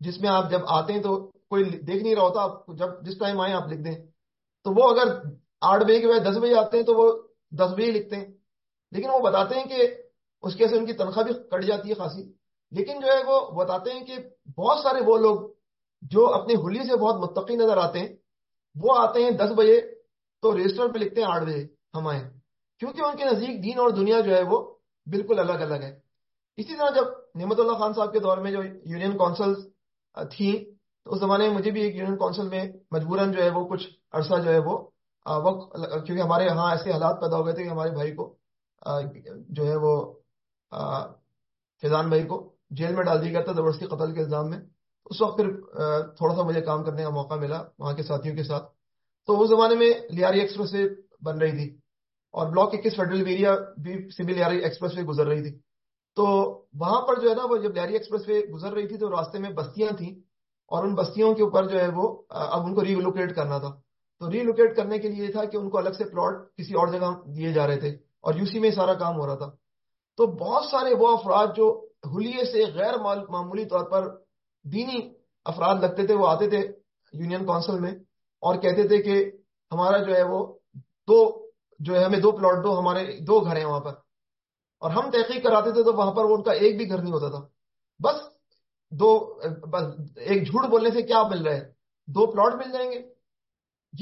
جس میں آپ جب آتے ہیں تو کوئی دیکھ نہیں رہا ہوتا، آپ جب جس ٹائم آئے آپ لکھ دیں۔ تو وہ اگر آٹھ بجے کے بعد دس بجے آتے ہیں تو وہ دس بجے لکھتے ہیں۔ لیکن وہ بتاتے ہیں کہ اس کے سے ان کی تنخواہ بھی کٹ جاتی ہے خاصی۔ لیکن جو ہے وہ بتاتے ہیں کہ بہت سارے وہ لوگ جو اپنے ہولی سے بہت متقی نظر آتے ہیں، وہ آتے ہیں دس بجے تو رجسٹر پہ لکھتے ہیں آٹھ بجے ہم آئے کیونکہ ان کے نزدیک دین اور دنیا جو ہے وہ بالکل الگ الگ ہے۔ اسی طرح جب نعمت اللہ خان صاحب کے دور میں جو یونین کونسل تھیں، تو اس زمانے میں مجھے بھی ایک یونین کونسل میں مجبوراً جو ہے وہ کچھ عرصہ جو ہے وہ وقت کیونکہ ہمارے یہاں ایسے حالات پیدا ہو گئے تھے کہ ہمارے بھائی کو جو ہے وہ فیضان بھائی کو جیل میں ڈال دیا گیا تھا زبردستی قتل کے الزام میں۔ اس وقت پھر تھوڑا سا مجھے کام کرنے کا موقع ملا وہاں کے ساتھیوں کے ساتھ۔ تو اس زمانے میں لیاری ایکسپریس وے بن رہی تھی اور بلاک اکیس فیڈرل ایریا بھی سیوی لیاری ایکسپریس وے گزر رہی تھی۔ تو وہاں پر جو ہے نا، وہ جب لیاری ایکسپریس وے گزر رہی تھی تو راستے میں بستیاں تھیں اور ان بستیوں کے اوپر جو ہے وہ اب ان کو ریلوکیٹ کرنا تھا۔ تو ریلوکیٹ کرنے کے لیے تھا کہ ان کو الگ سے پلاٹ کسی اور جگہ دیے جا رہے تھے اور یو سی میں سارا کام ہو رہا تھا۔ تو بہت سارے وہ افراد جو حلیے سے غیر معمولی طور پر دینی افراد لگتے تھے، وہ آتے تھے یونین کونسل میں اور کہتے تھے کہ ہمارا جو ہے وہ دو جو ہے، ہمیں دو پلاٹ دو، ہمارے دو گھر ہیں وہاں پر۔ اور ہم تحقیق کراتے تھے تو وہاں پر وہ ان کا ایک بھی گھر نہیں ہوتا تھا۔ بس دو، بس ایک جھوٹ بولنے سے کیا مل رہا ہے؟ دو پلاٹ مل جائیں گے۔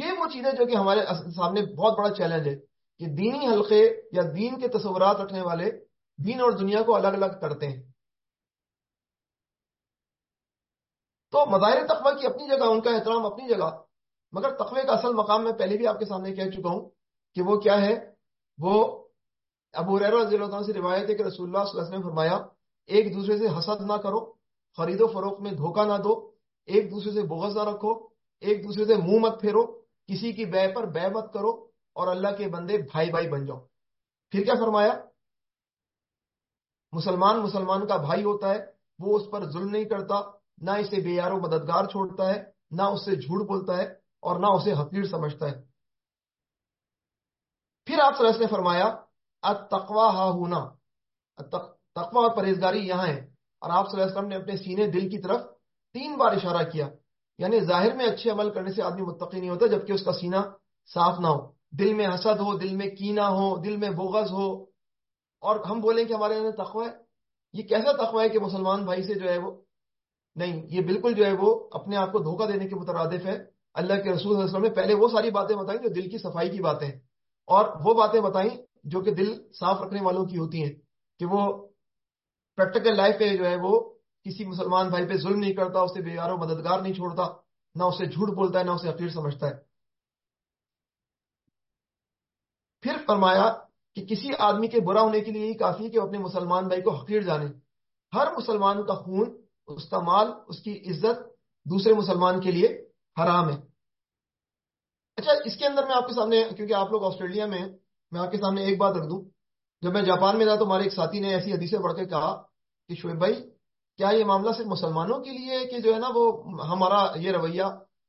یہ وہ چیزیں جو کہ ہمارے سامنے بہت بڑا چیلنج ہے کہ دینی حلقے یا دین کے تصورات رکھنے والے دین اور دنیا کو الگ الگ کرتے ہیں۔ تو مظاہر تقوی کی اپنی جگہ، ان کا احترام اپنی جگہ۔ مگر تقوی کا اصل مقام میں پہلے بھی آپ کے سامنے کہہ چکا ہوں کہ وہ کیا ہے۔ وہ ابو رضی اللہ عنہ سے روایت ہے کہ رسول اللہ صلی اللہ علیہ وسلم فرمایا، ایک دوسرے سے حسد نہ کرو، خرید و فروخت میں دھوکہ نہ دو، ایک دوسرے سے بغض نہ رکھو، ایک دوسرے سے منہ مت پھیرو، کسی کی بے پر بے مت کرو اور اللہ کے بندے بھائی بھائی بن جاؤ۔ پھر کیا فرمایا؟ مسلمان مسلمان کا بھائی ہوتا ہے، وہ اس پر ظلم نہیں کرتا، نہ اسے بے یارو مددگار چھوڑتا ہے، نہ اس سے جھوٹ بولتا ہے اور نہ اسے حقیر سمجھتا ہے۔ پھر آپ صلی اللہ نے فرمایا تقوا ہا ہونا۔ تقوا اور پرہیزگاری یہاں ہے اور آپ صلی اللہ علیہ وسلم نے اپنے سینے دل کی طرف تین بار اشارہ کیا۔ یعنی ظاہر میں اچھے عمل کرنے سے آدمی متقی نہیں ہوتا، جبکہ اس کا سینہ صاف نہ ہو۔ دل میں حسد ہو، دل میں کینا ہو، دل میں بغض ہو اور ہم بولیں کہ ہمارے اندر تقوی ہے۔ یہ کیسا تقوی ہے کہ مسلمان بھائی سے جو ہے وہ نہیں، یہ بالکل جو ہے وہ اپنے آپ کو دھوکہ دینے کے مترادف ہے۔ اللہ کے رسول صلی اللہ علیہ وسلم نے پہلے وہ ساری باتیں بتائیں جو دل کی صفائی کی باتیں ہیں۔ اور وہ باتیں بتائیں جو کہ دل صاف رکھنے والوں کی ہوتی ہیں۔ کہ وہ پریکٹیکل لائف پہ جو ہے وہ کسی مسلمان بھائی پہ ظلم نہیں کرتا، اسے بے و مددگار نہیں چھوڑتا، نہ اسے جھوٹ بولتا ہے، نہ اسے عقیر سمجھتا ہے۔ پھر فرمایا کہ کسی آدمی کے برا ہونے کے لیے یہی کافی کہ وہ اپنے مسلمان بھائی کو حقیر جانے۔ ہر مسلمان کا خون، اس کا مال، اس کی عزت دوسرے مسلمان کے لیے حرام ہے۔ اچھا اس کے اندر میں آپ کے سامنے، کیونکہ آپ لوگ آسٹریلیا میں ہیں، میں آپ کے سامنے ایک بات رکھ دوں۔ جب میں جاپان میں تھا تو ہمارے ایک ساتھی نے ایسی حدیثیں پڑھ کے کہا کہ شعیب بھائی، کیا یہ معاملہ صرف مسلمانوں کے لیے کہ جو ہے نا وہ ہمارا یہ رویہ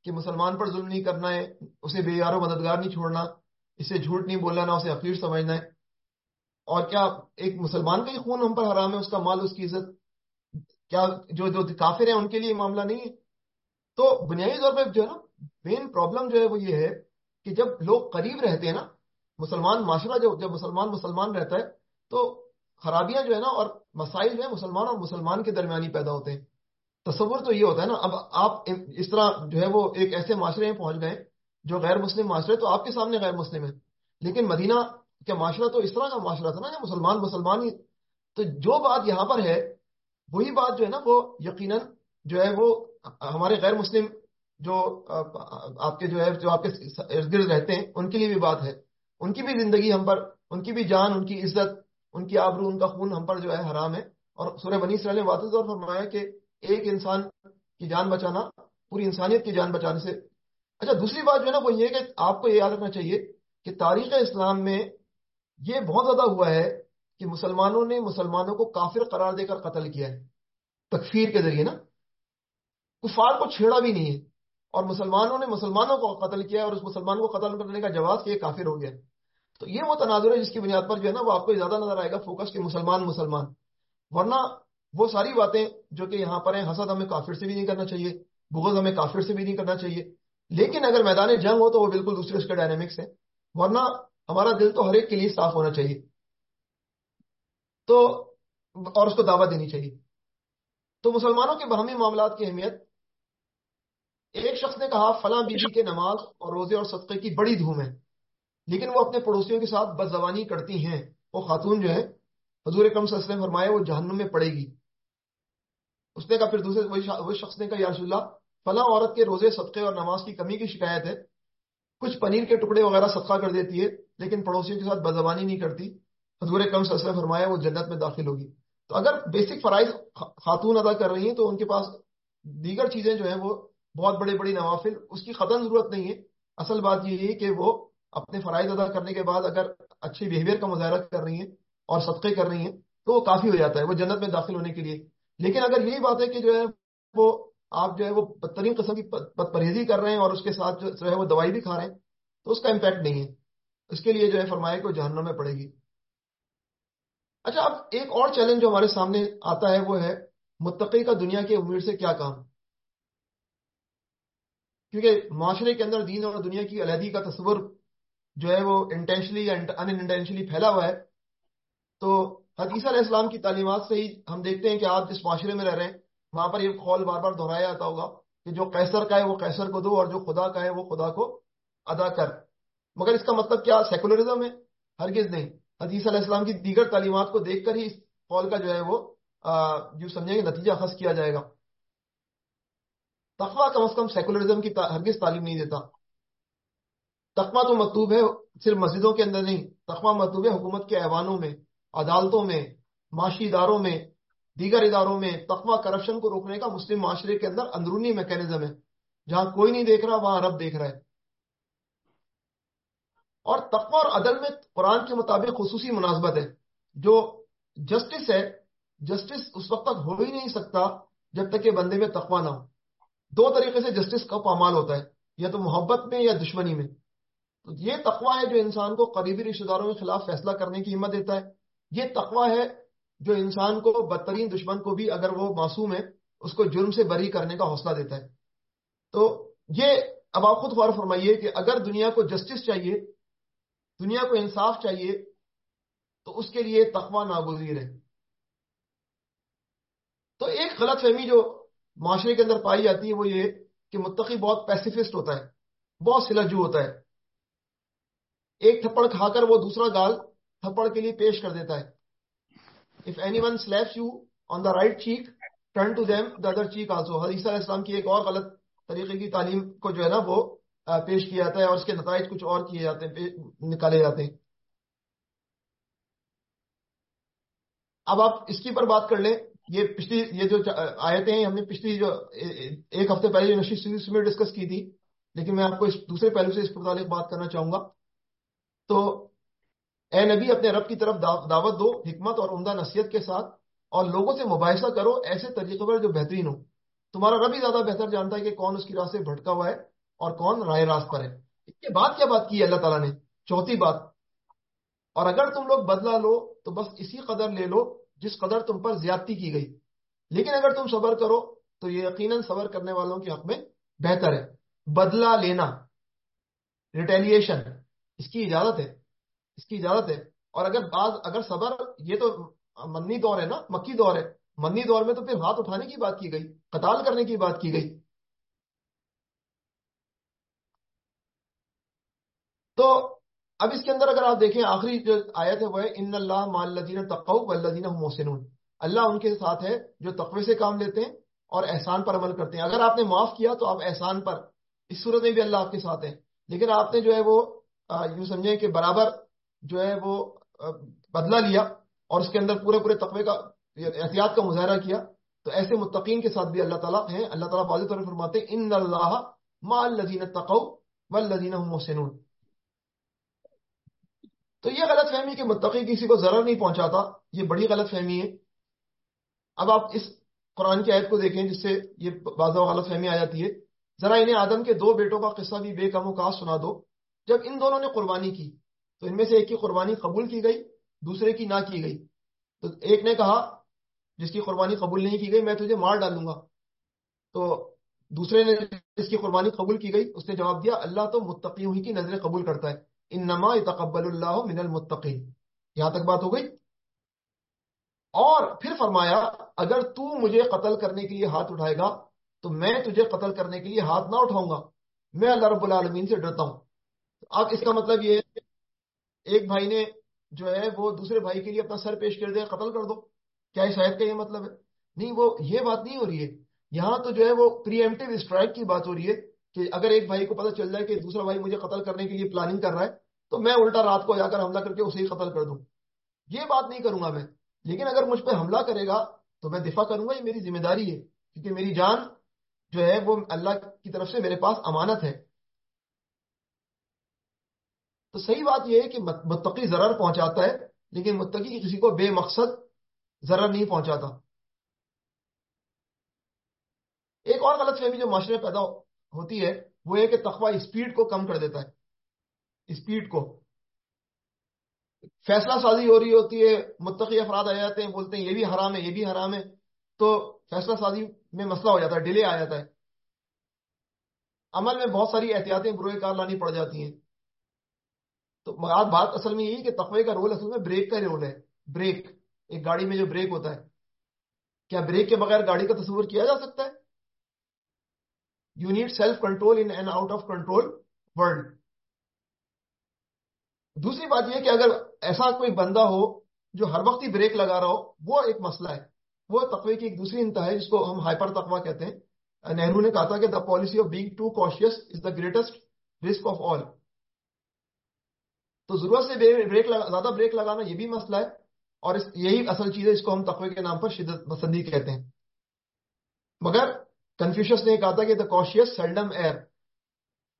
کہ مسلمان پر ظلم نہیں کرنا ہے، اسے بے یار و مددگار نہیں چھوڑنا، اسے جھوٹ نہیں بولنا، نہ اسے عقیر سمجھنا ہے؟ اور کیا ایک مسلمان کا ہی خون ہم پر حرام ہے، اس کا مال، اس کی عزت؟ کیا جو جو کافر ہیں، ان کے لیے معاملہ نہیں ہے؟ تو بنیادی طور پہ جو ہے نا مین پرابلم جو ہے وہ یہ ہے کہ جب لوگ قریب رہتے ہیں نا، مسلمان معاشرہ جو جب مسلمان مسلمان رہتا ہے، تو خرابیاں جو ہے نا، اور مسائل جو ہے مسلمان اور مسلمان کے درمیانی پیدا ہوتے ہیں۔ تصور تو یہ ہوتا ہے نا، اب آپ اس طرح جو ہے وہ ایک ایسے معاشرے میں پہنچ گئے جو غیر مسلم معاشرے، تو آپ کے سامنے غیر مسلم ہے۔ لیکن مدینہ کا معاشرہ تو اس طرح کا معاشرہ تھا نا کہ مسلمان مسلمان ہی تو جو بات یہاں پر ہے، وہی بات جو ہے نا وہ یقیناً جو ہے وہ ہمارے غیر مسلم جو آپ کے جو ہے جو آپ کے ارد گرد رہتے ہیں، ان کے لیے بھی بات ہے۔ ان کی بھی زندگی ہم پر ان کی بھی جان، ان کی عزت، ان کی آبرو، ان کا خون ہم پر جو ہے حرام ہے۔ اور سورہ بنی اسرائیل نے واضح طور پر فرمایا کہ ایک انسان کی جان بچانا، پوری انسانیت کی جان بچانے سے اچھا دوسری بات جو ہے نا وہ یہ کہ آپ کو یہ یاد رکھنا چاہیے کہ تاریخ اسلام میں یہ بہت زیادہ ہوا ہے کہ مسلمانوں نے مسلمانوں کو کافر قرار دے کر قتل کیا ہے، تکفیر کے ذریعے نا۔ کفار کو چھیڑا بھی نہیں ہے۔ اور مسلمانوں نے مسلمانوں کو قتل کیا اور اس مسلمان کو قتل کرنے کا جواز کہ یہ کافر ہو گیا۔ تو یہ وہ تناظر ہے جس کی بنیاد پر جو ہے نا وہ آپ کو زیادہ نظر آئے گا فوکس کہ مسلمان مسلمان۔ ورنہ وہ ساری باتیں جو کہ یہاں پر ہیں، حسد ہمیں کافر سے بھی نہیں کرنا چاہیے، بغض ہمیں کافر سے بھی نہیں کرنا چاہیے۔ لیکن اگر میدان جنگ ہو تو وہ بالکل دوسرے اس کے ڈائنامکس ہیں۔ ورنہ ہمارا دل تو ہر ایک کے لیے صاف ہونا چاہیے۔ تو اور اس کو دعوت دینی چاہیے۔ تو مسلمانوں کے باہمی معاملات کی اہمیت ایک شخص نے کہا فلاں بیوی کے نماز اور روزے اور صدقے کی بڑی دھوم ہے لیکن وہ اپنے پڑوسیوں کے ساتھ بد زبانی کرتی ہیں۔ وہ خاتون جو ہے حضور کم وسلم فرمایا وہ جہنم میں پڑے گی۔ اس نے کہا پھر دوسرے وہی شخص نے کہا یا رسول اللہ فلاں عورت کے روزے صدقے اور نماز کی کمی کی شکایت ہے۔ کچھ پنیر کے ٹکڑے وغیرہ صدقہ کر دیتی ہے۔ لیکن پڑوسیوں کے ساتھ بدزبانی نہیں کرتی، حضور کم وسلم فرمایا وہ جنت میں داخل ہوگی۔ تو اگر بیسک فرائض خاتون ادا کر رہی ہیں تو ان کے پاس دیگر چیزیں جو ہیں وہ بہت بڑے بڑی نوافل، اس کی ختم ضرورت نہیں ہے۔ اصل بات یہ ہے کہ وہ اپنے فرائض ادا کرنے کے بعد اگر اچھی بیہیویئر کا مظاہرہ کر رہی ہیں اور صدقے کر رہی ہیں تو وہ کافی ہو جاتا ہے، وہ جنت میں داخل ہونے کے لیے۔ لیکن اگر یہی بات ہے کہ جو ہے وہ، آپ جو ہے وہ بدترین قسم کی بد پرہیزی کر رہے ہیں اور اس کے ساتھ جو ہے وہ دوائی بھی کھا رہے ہیں تو اس کا امپیکٹ نہیں ہے۔ اس کے لیے جو ہے فرمائے کو جہنم میں پڑے گی۔ اچھا اب ایک اور چیلنج جو ہمارے سامنے آتا ہے، وہ ہے متقی کا دنیا کی امیر سے کیا کام؟ کیونکہ معاشرے کے اندر دین اور دنیا کی علیحدگی کا تصور جو ہے، وہ انٹینشلی یا ان انٹینشلی پھیلا ہوا ہے۔ تو حدیثہ علیہ السلام کی تعلیمات سے ہی ہم دیکھتے ہیں کہ آپ جس معاشرے میں رہ رہے ہیں، وہاں پر یہ قول بار بار دہرایا جاتا ہوگا کہ جو قیصر کا ہے، وہ قیصر کو دو اور جو خدا کا ہے، وہ خدا کو ادا کر۔ مگر اس کا مطلب کیا سیکولرزم ہے؟ ہرگز نہیں۔ حدیث علیہ السلام کی دیگر تعلیمات کو دیکھ کر ہی اس قول کا جو ہے وہ جو سمجھیں گے نتیجہ خاص کیا جائے گا۔ تقوا کم از کم سیکولرزم کی ہرگز تعلیم نہیں دیتا۔ تقوا تو مکتوب ہے صرف مسجدوں کے اندر نہیں تقوا مکتوب ہے حکومت کے ایوانوں میں، عدالتوں میں، معاشی اداروں میں، دیگر اداروں میں۔ تقوا کرپشن کو روکنے کا مسلم معاشرے کے اندر اندرونی میکینزم ہے۔ جہاں کوئی نہیں دیکھ رہا، وہاں رب دیکھ رہا ہے۔ اور تقوا اور عدل میں قرآن کے مطابق خصوصی مناسبت ہے۔ جو جسٹس ہے جسٹس اس وقت تک ہو ہی نہیں سکتا جب تک کہ بندے میں تقوا نہ ہو۔ دو طریقے سے جسٹس کا پامال ہوتا ہے، یا تو محبت میں یا دشمنی میں۔ تو یہ تقوا ہے جو انسان کو قریبی رشتے داروں کے خلاف فیصلہ کرنے کی ہمت دیتا ہے۔ یہ تقوا ہے جو انسان کو بدترین دشمن کو بھی اگر وہ معصوم ہے، اس کو جرم سے بری کرنے کا حوصلہ دیتا ہے۔ تو یہ اب آپ خود غور فرمائیے کہ اگر دنیا کو جسٹس چاہیے دنیا کو انصاف چاہیے، تو اس کے لیے تقوی ناگزیر ہے۔ تو ایک غلط فہمی جو معاشرے کے اندر پائی جاتی ہے وہ یہ کہ متقی بہت پیسیفسٹ ہوتا ہے، بہت سلجو ہوتا ہے۔ ایک تھپڑ کھا کر وہ دوسرا گال تھپڑ کے لیے پیش کر دیتا ہے۔ If anyone slaps you on the right cheek turn to them the other cheek also حدیثہ اسلام کی ایک اور غلط طریقے کی تعلیم کو جو ہے نا وہ پیش کیا جاتا ہے اور اس کے نتائج کچھ اور کیے جاتے ہیں نکالے جاتے ہیں۔ اب آپ اس کی پر بات کر لیں، یہ پچھلی، یہ جو آیتیں ہیں، ہم نے پچھلی جو ایک ہفتے پہلے جو نشست میں ڈسکس کی تھی، لیکن میں آپ کو اس دوسرے پہلو سے اس کے متعلق بات کرنا چاہوں گا۔ تو، اے نبی، اپنے رب کی طرف دعوت دو، حکمت اور عمدہ نصیحت کے ساتھ، اور لوگوں سے مباحثہ کرو، ایسے طریقے پر جو بہترین ہو تمہارا رب ہی زیادہ بہتر جانتا ہے کہ کون اس کی راہ سے بھٹکا ہوا ہے۔ اور کون رائے راست پر ہے؟ اس کے بعد کیا بات کی ہے اللہ تعالیٰ نے؟ چوتھی بات، اور اگر تم لوگ بدلہ لو تو بس اسی قدر لے لو جس قدر تم پر زیادتی کی گئی۔ لیکن اگر تم صبر کرو تو یہ یقیناً صبر کرنے والوں کے حق میں بہتر ہے۔ بدلہ لینا ریٹیلیشن اس کی اجازت ہے، اس کی اجازت ہے۔ اور اگر بعض، اگر صبر، یہ تو منی دور ہے نا، مکی دور ہے۔ منی دور میں تو پھر ہاتھ اٹھانے کی بات کی گئی، قتال کرنے کی بات کی گئی۔ تو اب اس کے اندر اگر آپ دیکھیں، آخری جو آیت ہے، وہ ہے، ان اللہ مالدین تقو والذین محسن اللہ ان کے ساتھ ہے جو تقوی سے کام لیتے ہیں اور احسان پر عمل کرتے ہیں۔ اگر آپ نے معاف کیا تو آپ احسان پر، اس صورت میں بھی اللہ آپ کے ساتھ ہے۔ لیکن آپ نے جو ہے وہ یوں سمجھیں کہ برابر جو ہے وہ بدلہ لیا اور اس کے اندر پورے پورے تقوی کا، احتیاط کا مظاہرہ کیا، تو ایسے متقین کے ساتھ بھی اللہ تعالیٰ ہیں۔ اللہ تعالیٰ واضح طور پر فرماتے ہیں، ان اللہ مال لذین تقو و محسن تو یہ غلط فہمی کہ متقی کسی کو ضرر نہیں پہنچاتا، یہ بڑی غلط فہمی ہے۔ اب آپ اس قرآن کی آیت کو دیکھیں جس سے یہ بعض غلط فہمی آ جاتی ہے۔ ذرا انہیں آدم کے دو بیٹوں کا قصہ بھی بے کم و کا سنا دو۔ جب ان دونوں نے قربانی کی، تو ان میں سے ایک کی قربانی قبول کی گئی، دوسرے کی نہ کی گئی۔ تو ایک نے کہا، جس کی قربانی قبول نہیں کی گئی، میں تجھے مار ڈالوں گا۔ تو دوسرے نے جس کی قربانی قبول کی گئی، اس نے جواب دیا، اللہ تو متقی ہی کی نظریں قبول کرتا ہے۔ ان نما تقبل اللہ من المتقین یہاں تک بات ہو گئی؟ اور پھر فرمایا، اگر تو مجھے قتل کرنے کے لیے ہاتھ اٹھائے گا، تو میں تجھے قتل کرنے کے لیے ہاتھ نہ اٹھاؤں گا۔ میں اللہ رب العالمین سے ڈرتا ہوں۔ اب اس کا مطلب یہ ہے ایک بھائی نے جو ہے، وہ دوسرے بھائی کے لیے اپنا سر پیش کر دیا قتل کر دو۔ کیا اس آیت کا یہ مطلب ہے؟ نہیں، وہ یہ بات نہیں ہو رہی ہے۔ یہاں تو جو ہے، وہ پری ایمٹیو اسٹرائک کی بات ہو رہی ہے۔ کہ اگر ایک بھائی کو پتا چل جائے کہ دوسرا بھائی مجھے قتل کرنے کے لیے پلاننگ کر رہا ہے، تو میں الٹا رات کو جا کر حملہ کر کے اسے ہی قتل کر دوں۔ یہ بات نہیں کروں گا میں۔ لیکن اگر مجھ پہ حملہ کرے گا، تو میں دفاع کروں گا، یہ میری ذمہ داری ہے۔ کیونکہ میری جان جو ہے، وہ اللہ کی طرف سے میرے پاس امانت ہے۔ تو صحیح بات یہ ہے کہ متقی ضرر پہنچاتا ہے، لیکن متقی کسی کو بے مقصد ضرر نہیں پہنچاتا۔ ایک اور غلط فہمی جو معاشرے پیدا ہوتی ہے، وہ یہ کہ تخوہ اسپیڈ کو کم کر دیتا ہے۔ اسپیڈ کو۔ فیصلہ سازی ہو رہی ہوتی ہے، متقی افراد آ جاتے ہیں، بولتے ہیں یہ بھی حرام ہے، یہ بھی حرام ہے، تو فیصلہ سازی میں مسئلہ ہو جاتا ہے، ڈیلے آ جاتا ہے۔ عمل میں بہت ساری احتیاطیں بروئے کار لانی پڑ جاتی ہیں۔ تو بات اصل میں یہی کہ تقوی کا رول اصل میں بریک کا رول ہے۔ بریک، ایک گاڑی میں جو بریک ہوتا ہے۔ کیا بریک کے بغیر گاڑی کا تصور کیا جا سکتا ہے؟ You need self control in and out of control world دوسری بات یہ کہ اگر ایسا کوئی بندہ ہو جو ہر وقت ہی بریک لگا رہا ہو، وہ ایک مسئلہ ہے۔ وہ تقوی کی ایک دوسری انتہا ہے جس کو ہم ہائپر تقوا کہتے ہیں۔ نہرو نے کہا تھا کہ the policy of being too cautious is the greatest risk of all تو ضرورت سے بریک لگا زیادہ بریک لگانا یہ بھی مسئلہ ہے۔ اور اس یہی اصل چیز ہے، اس کو ہم تقوی کے نام پر شدت پسندی کہتے ہیں۔ مگر کنفیوشس نے کہا تھا کہ دا کوشیس سیلڈم ایئر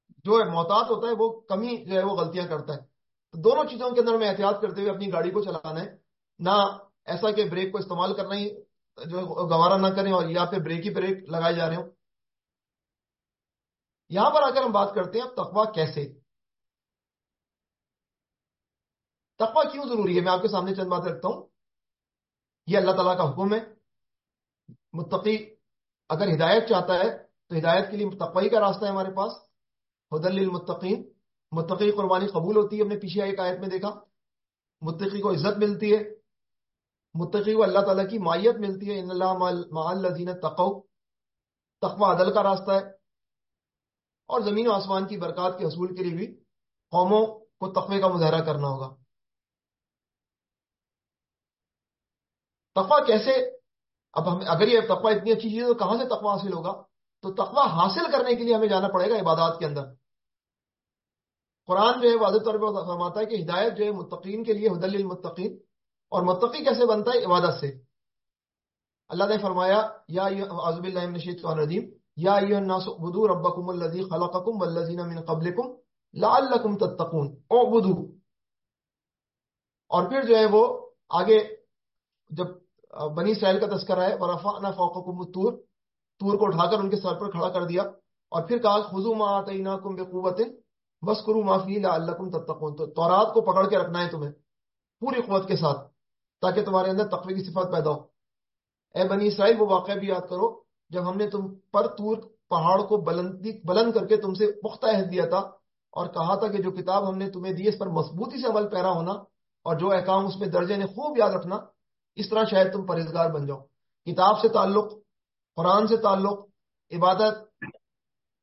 جو محتاط ہوتا ہے وہ کمی جو ہے وہ غلطیاں کرتا ہے۔ تو دونوں چیزوں کے اندر میں احتیاط کرتے ہوئے اپنی گاڑی کو چلانا ہے۔ نہ ایسا کہ بریک کو استعمال کرنا ہی جو گوارا نہ کریں اور یا پہ بریک ہی بریک لگائے جا رہے ہوں۔ یہاں پر اگر ہم بات کرتے ہیں اب تقوا کیسے؟ تقوی کیوں ضروری ہے؟ میں آپ کے سامنے چند باتیں رکھتا ہوں۔ یہ اللہ تعالیٰ کا حکم ہے۔ متقی اگر ہدایت چاہتا ہے تو ہدایت کے لیے تقوی کا راستہ ہے ہمارے پاس۔ حدل المتقین متقی قربانی قبول ہوتی ہے، ہم نے پیچھے ایک آیت میں دیکھا۔ متقی کو عزت ملتی ہے، متقی کو اللہ تعالیٰ کی مائیت ملتی ہے۔ ان اللہ تقو تقوی عدل کا راستہ ہے۔ اور زمین و آسمان کی برکات کے حصول کے لیے بھی قوموں کو تقوی کا مظاہرہ کرنا ہوگا۔ تقوی کیسے اب ہم اگر یہ تقوی اتنی اچھی چیز ہے تو کہاں سے تقوی حاصل ہوگا؟ تو تقوی حاصل کرنے کے لیے ہمیں جانا پڑے گا عبادات کے اندر۔ قرآن جو ہے واضح طور پر فرماتا ہے کہ ہدایت جو ہے متقین کے لیے حدل المتقین اور متقی کیسے بنتا ہے؟ عبادت سے۔ اللہ نے فرمایا، یا عزب اللہ نشید ردیم یا الناس بدو ربکم الذی خلقکم والذین من قبلکم لعلکم تتقون۔ او بدو اور پھر جو ہے وہ آگے جب بنی اسرائیل کا تذکرہ ہے، ورفعنا فوقکم الطور تور کو اٹھا کر ان کے سر پر کھڑا کر دیا۔ اور پھر کہا خذو ما آتیناکم بقوت بس کرو معافی لعلکم تتقون۔ تو تورات کو پکڑ کے رکھنا ہے تمہیں، پوری قوت کے ساتھ، تاکہ تمہارے اندر تقوی کی صفات پیدا ہو۔ اے بنی اسرائیل، وہ واقعہ بھی یاد کرو، جب ہم نے تم پر تور پہاڑ کو بلندی، بلند کر کے تم سے پختہ عہد دیا تھا اور کہا تھا کہ جو کتاب ہم نے تمہیں دی، اس پر مضبوطی سے عمل پیرا ہونا اور جو احکام اس میں درجے نے خوب یاد رکھنا اس طرح شاید تم پرہزگار بن جاؤ۔ کتاب سے تعلق، قرآن سے تعلق، عبادت،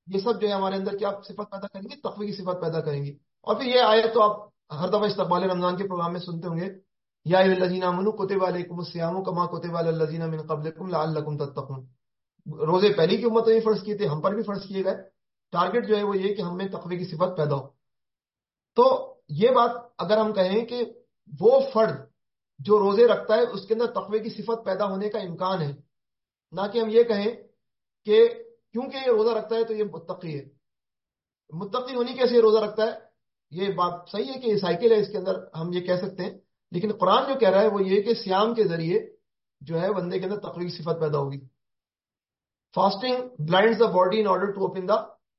یہ سب جو ہے ہمارے اندر کیا صفت پیدا کریں گی تقوی کی صفت پیدا کریں گی اور پھر یہ آئے تو آپ ہر دفعہ استقبال رمضان کے پروگرام میں سنتے ہوں گے۔ یا الذین آمنوا کتب علیکم الصیام کما کتب علی الذین من قبلکم لعلکم تتقون۔ روزے پہلی کی امت میں فرض کیے تھے، ہم پر بھی فرض کیے گئے۔ ٹارگیٹ جو ہے وہ یہ کہ ہم میں تقوی کی صفت پیدا ہو۔ تو یہ بات اگر ہم کہیں کہ وہ فرد جو روزے رکھتا ہے، اس کے اندر تقوی کی صفت پیدا ہونے کا امکان ہے۔ نہ کہ ہم یہ کہیں کہ کیونکہ یہ روزہ رکھتا ہے تو یہ متقی ہے۔ متقی ہونی کیسے یہ روزہ رکھتا ہے؟ یہ بات صحیح ہے کہ یہ سائیکل ہے، اس کے اندر ہم یہ کہہ سکتے ہیں۔ لیکن قرآن جو کہہ رہا ہے وہ یہ کہ سیام کے ذریعے جو ہے بندے کے اندر تقوی کی صفت پیدا ہوگی۔ Fasting blind the body in order to open the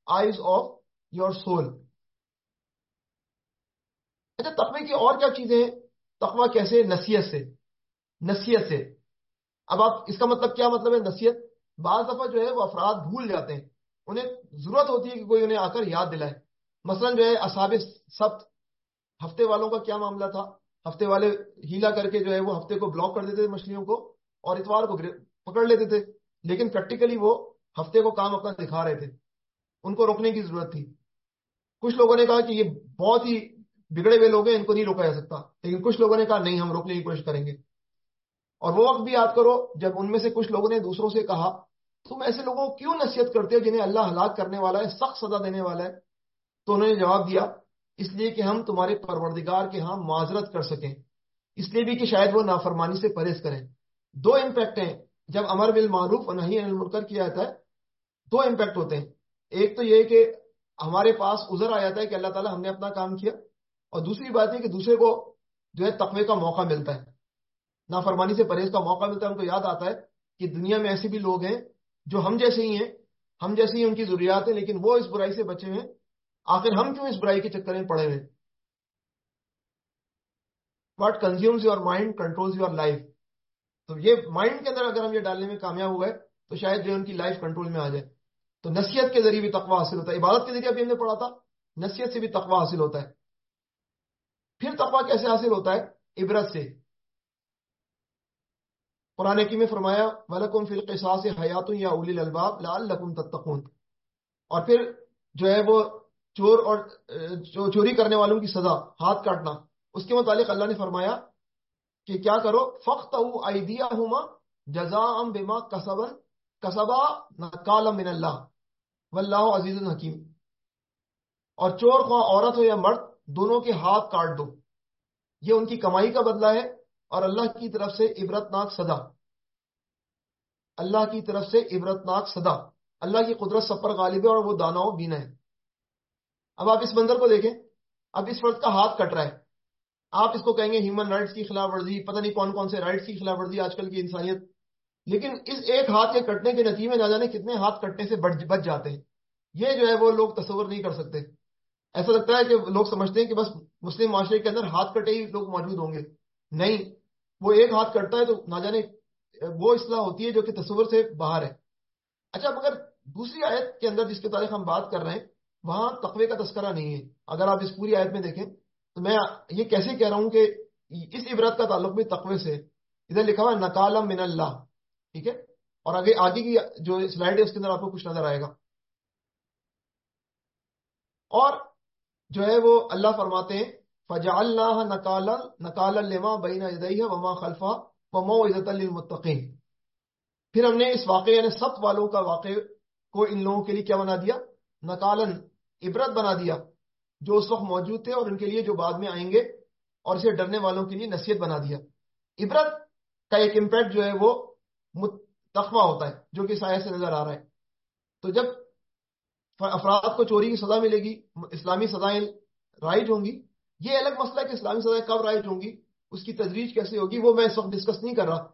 eyes of your soul اچھا تقوی کی اور کیا چیزیں ہیں؟ تقوی کیسے نصیحت سے۔ نصیحت سے۔ اب آپ، اس کا مطلب کیا مطلب ہے؟ نصیحت۔ بعض دفعہ جو ہے وہ افراد بھول جاتے ہیں۔ انہیں ضرورت ہوتی ہے کہ کوئی انہیں آ کر یاد دلائے۔ مثلا جو ہے اصاب سبت، ہفتے والوں کا کیا معاملہ تھا؟ ہفتے والے ہیلا کر کے جو ہے وہ ہفتے کو بلاک کر دیتے تھے مچھلیوں کو اور اتوار کو پکڑ لیتے تھے۔ لیکن پریکٹیکلی وہ ہفتے کو کام اپنا دکھا رہے تھے۔ ان کو روکنے کی ضرورت تھی۔ کچھ لوگوں نے کہا کہ یہ بہت ہی بگڑے ہوئے لوگ ہیں، ان کو نہیں روکا جا سکتا۔ لیکن کچھ لوگوں نے کہا، نہیں، ہم روکنے کی کوشش کریں گے۔ اور وہ وقت بھی یاد کرو، جب ان میں سے کچھ لوگوں نے دوسروں سے کہا، تم ایسے لوگوں کو کیوں نصیحت کرتے ہو جنہیں اللہ ہلاک کرنے والا ہے، سخت سزا دینے والا ہے؟ تو انہوں نے جواب دیا، اس لیے کہ ہم تمہارے پروردگار کے ہاں معذرت کر سکیں۔ اس لیے بھی کہ شاید وہ نافرمانی سے پرہیز کریں۔ دو امپیکٹ ہیں۔ جب امر بل معروف اور نہیں المرکر کیا جاتا ہے، دو امپیکٹ ہوتے ہیں۔ ایک تو یہ کہ ہمارے پاس ازر آ جاتا ہے کہ اللہ تعالیٰ ہم نے اپنا کام کیا۔ اور دوسری بات یہ کہ دوسرے کو جو ہے تقوی کا موقع ملتا ہے۔ نافرمانی سے پرہیز کا موقع ملتا ہے۔ ان کو یاد آتا ہے کہ دنیا میں ایسے بھی لوگ ہیں جو ہم جیسے ہی ہیں، ہم جیسے ہی ان کی ضروریات ہیں، لیکن وہ اس برائی سے بچے ہوئے آخر ہم کیوں اس برائی کے چکر میں پڑے ہوئے what consumes your mind control your life تو یہ مائنڈ کے اندر اگر ہم یہ ڈالنے میں کامیاب ہو گئے، تو شاید جو ان کی لائف کنٹرول میں آ جائے۔ تو نصیحت کے ذریعے بھی تقوی حاصل ہوتا ہے۔ عبادت کے ذریعے بھی ہم نے پڑھا تھا، نصیحت سے بھی تقوی حاصل ہوتا ہے۔ پھر تقوی کیسے حاصل ہوتا ہے؟ عبرت سے۔ قرآن کی میں فرمایا ملکم فی القصاص حیات یا اولی الباب لعلکم تتقون. اور پھر جو ہے وہ چور اور چوری کرنے والوں کی سزا، ہاتھ کاٹنا۔ اس کے متعلق اللہ نے فرمایا کہ کیا کرو؟ فخت آئیدیا ہوما جزا ام بیما کسبن کسبا کالم من اللہ واللہ عزیز الحکیم اور چور خواہ عورت ہو یا مرد دونوں کے ہاتھ کاٹ دو۔ یہ ان کی کمائی کا بدلہ ہے اور اللہ کی طرف سے عبرت ناک صدا۔ اللہ کی طرف سے عبرت ناک صدا۔ اللہ کی قدرت سب پر غالب ہے اور وہ دانا بینا ہے۔ اب آپ اس بندر کو دیکھیں۔ اب اس فرد کا ہاتھ کٹ رہا ہے۔ آپ اس کو کہیں گے ہیومن رائٹس کی خلاف ورزی، پتہ نہیں کون کون سے رائٹس کی خلاف ورزی آج کل کی انسانیت۔ لیکن اس ایک ہاتھ کے کٹنے کے نتیجے میں نہ جانے کتنے ہاتھ کٹنے سے بچ جاتے ہیں۔ یہ جو ہے وہ لوگ تصور نہیں کر سکتے۔ ایسا لگتا ہے کہ لوگ سمجھتے ہیں کہ بس مسلم معاشرے کے اندر ہاتھ کٹے ہی لوگ موجود ہوں گے۔ نہیں، وہ ایک ہاتھ کٹتا ہے تو نہ جانے، وہ اصلاح ہوتی ہے جو کہ تصور سے باہر ہے۔ اچھا مگر دوسری آیت کے اندر جس کے تاریخ ہم بات کر رہے ہیں، وہاں تقوی کا تذکرہ نہیں ہے۔ اگر آپ اس پوری آیت میں دیکھیں، تو میں یہ کیسے کہہ رہا ہوں کہ اس عبرت کا تعلق بھی تقوی سے ادھر لکھا ہوا نکال من اللہ، ٹھیک ہے؟ اور آگے آگے کی جو سلائڈ ہے، اس کے اندر آپ کو کچھ نظر آئے گا۔ اور جو ہے وہ اللہ فرماتے ہیں فجا اللہ نکال نکال الما بین وما خلفہ وما عزت المتقین پھر ہم نے اس واقعے یعنی سب والوں کا واقع کو ان لوگوں کے لیے کیا بنا دیا؟ نکالن عبرت بنا دیا، جو اس وقت موجود تھے اور ان کے لیے جو بعد میں آئیں گے اور اسے ڈرنے والوں کے لیے نصیحت بنا دیا۔ عبرت کا ایک امپیکٹ جو ہے وہ تخوا ہوتا ہے، جو کہ سایہ سے نظر آ رہا ہے۔ تو جب افراد کو چوری کی سزا ملے گی، اسلامی سزائیں رائج ہوں گی۔ یہ الگ مسئلہ ہے کہ اسلامی سزائیں کب رائج ہوں گی، اس کی تجویز کیسے ہوگی، وہ میں اس وقت ڈسکس نہیں کر رہا۔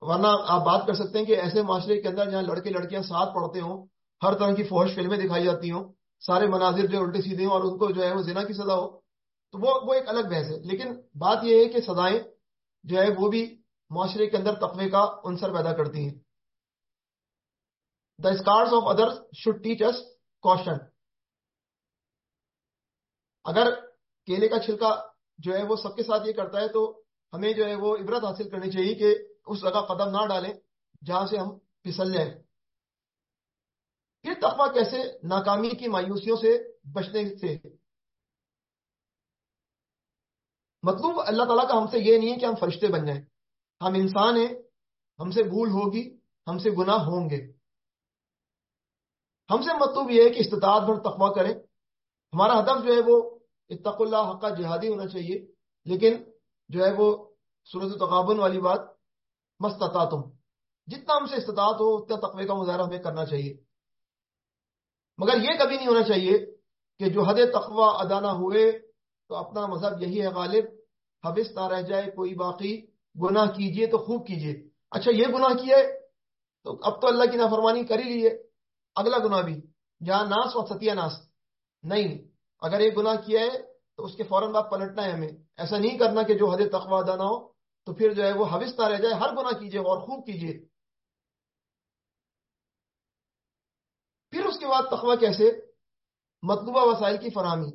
ورنہ آپ بات کر سکتے ہیں کہ ایسے معاشرے کے اندر جہاں لڑکے لڑکیاں ساتھ پڑھتے ہوں، ہر طرح کی فوج فلمیں دکھائی جاتی ہوں، سارے مناظر جو الٹے سیدھے ہوں اور ان کو جو ہے وہ زنا کی سزا ہو، تو وہ وہ ایک الگ بحث ہے۔ لیکن بات یہ ہے کہ سزائیں جو ہے وہ بھی معاشرے کے اندر تقوی کا عنصر پیدا کرتی ہیں۔ The scars of other should teach us caution. اگر کیلے کا چھلکا جو ہے وہ سب کے ساتھ یہ کرتا ہے تو ہمیں جو ہے وہ عبرت حاصل کرنی چاہیے کہ اس جگہ قدم نہ ڈالیں جہاں سے ہم پھسل جائیں۔ پھر تقوی کیسے ناکامی کی مایوسیوں سے بچنے سے؟ مطلب اللہ تعالیٰ کا ہم سے یہ نہیں ہے کہ ہم فرشتے بن جائیں۔ ہم انسان ہیں، ہم سے بھول ہوگی، ہم سے گناہ ہوں گے۔ ہم سے مطلوب یہ ہے کہ استطاعت بھر تقوی کریں۔ ہمارا ہدف جو ہے وہ اتق اللہ حق کا جہادی ہونا چاہیے، لیکن جو ہے وہ صورت تقابن والی بات مستطا تم جتنا ہم سے استطاعت ہو، اتنا تقوی کا مظاہرہ ہمیں کرنا چاہیے۔ مگر یہ کبھی نہیں ہونا چاہیے کہ جو حد تقوی ادا نہ ہوئے، تو اپنا مذہب یہی ہے غالب حبس نہ رہ جائے، کوئی باقی گناہ کیجیے تو خوب کیجیے۔ اچھا یہ گناہ کیا ہے تو اب تو اللہ کی نافرمانی کر ہی لی ہے۔ اگلا گناہ بھی جہاں ناس اور ستیہ ناس۔ نہیں، اگر ایک گناہ کیا ہے تو اس کے فوراً بعد پلٹنا ہے ہمیں۔ ایسا نہیں کرنا کہ جو حد تقوی ادا نہ ہو، تو پھر جو ہے وہ حوث رہ جائے۔ ہر گناہ کیجیے اور خوب کیجیے۔ پھر اس کے بعد تقوی کیسے؟ مطلوبہ وسائل کی فراہمی۔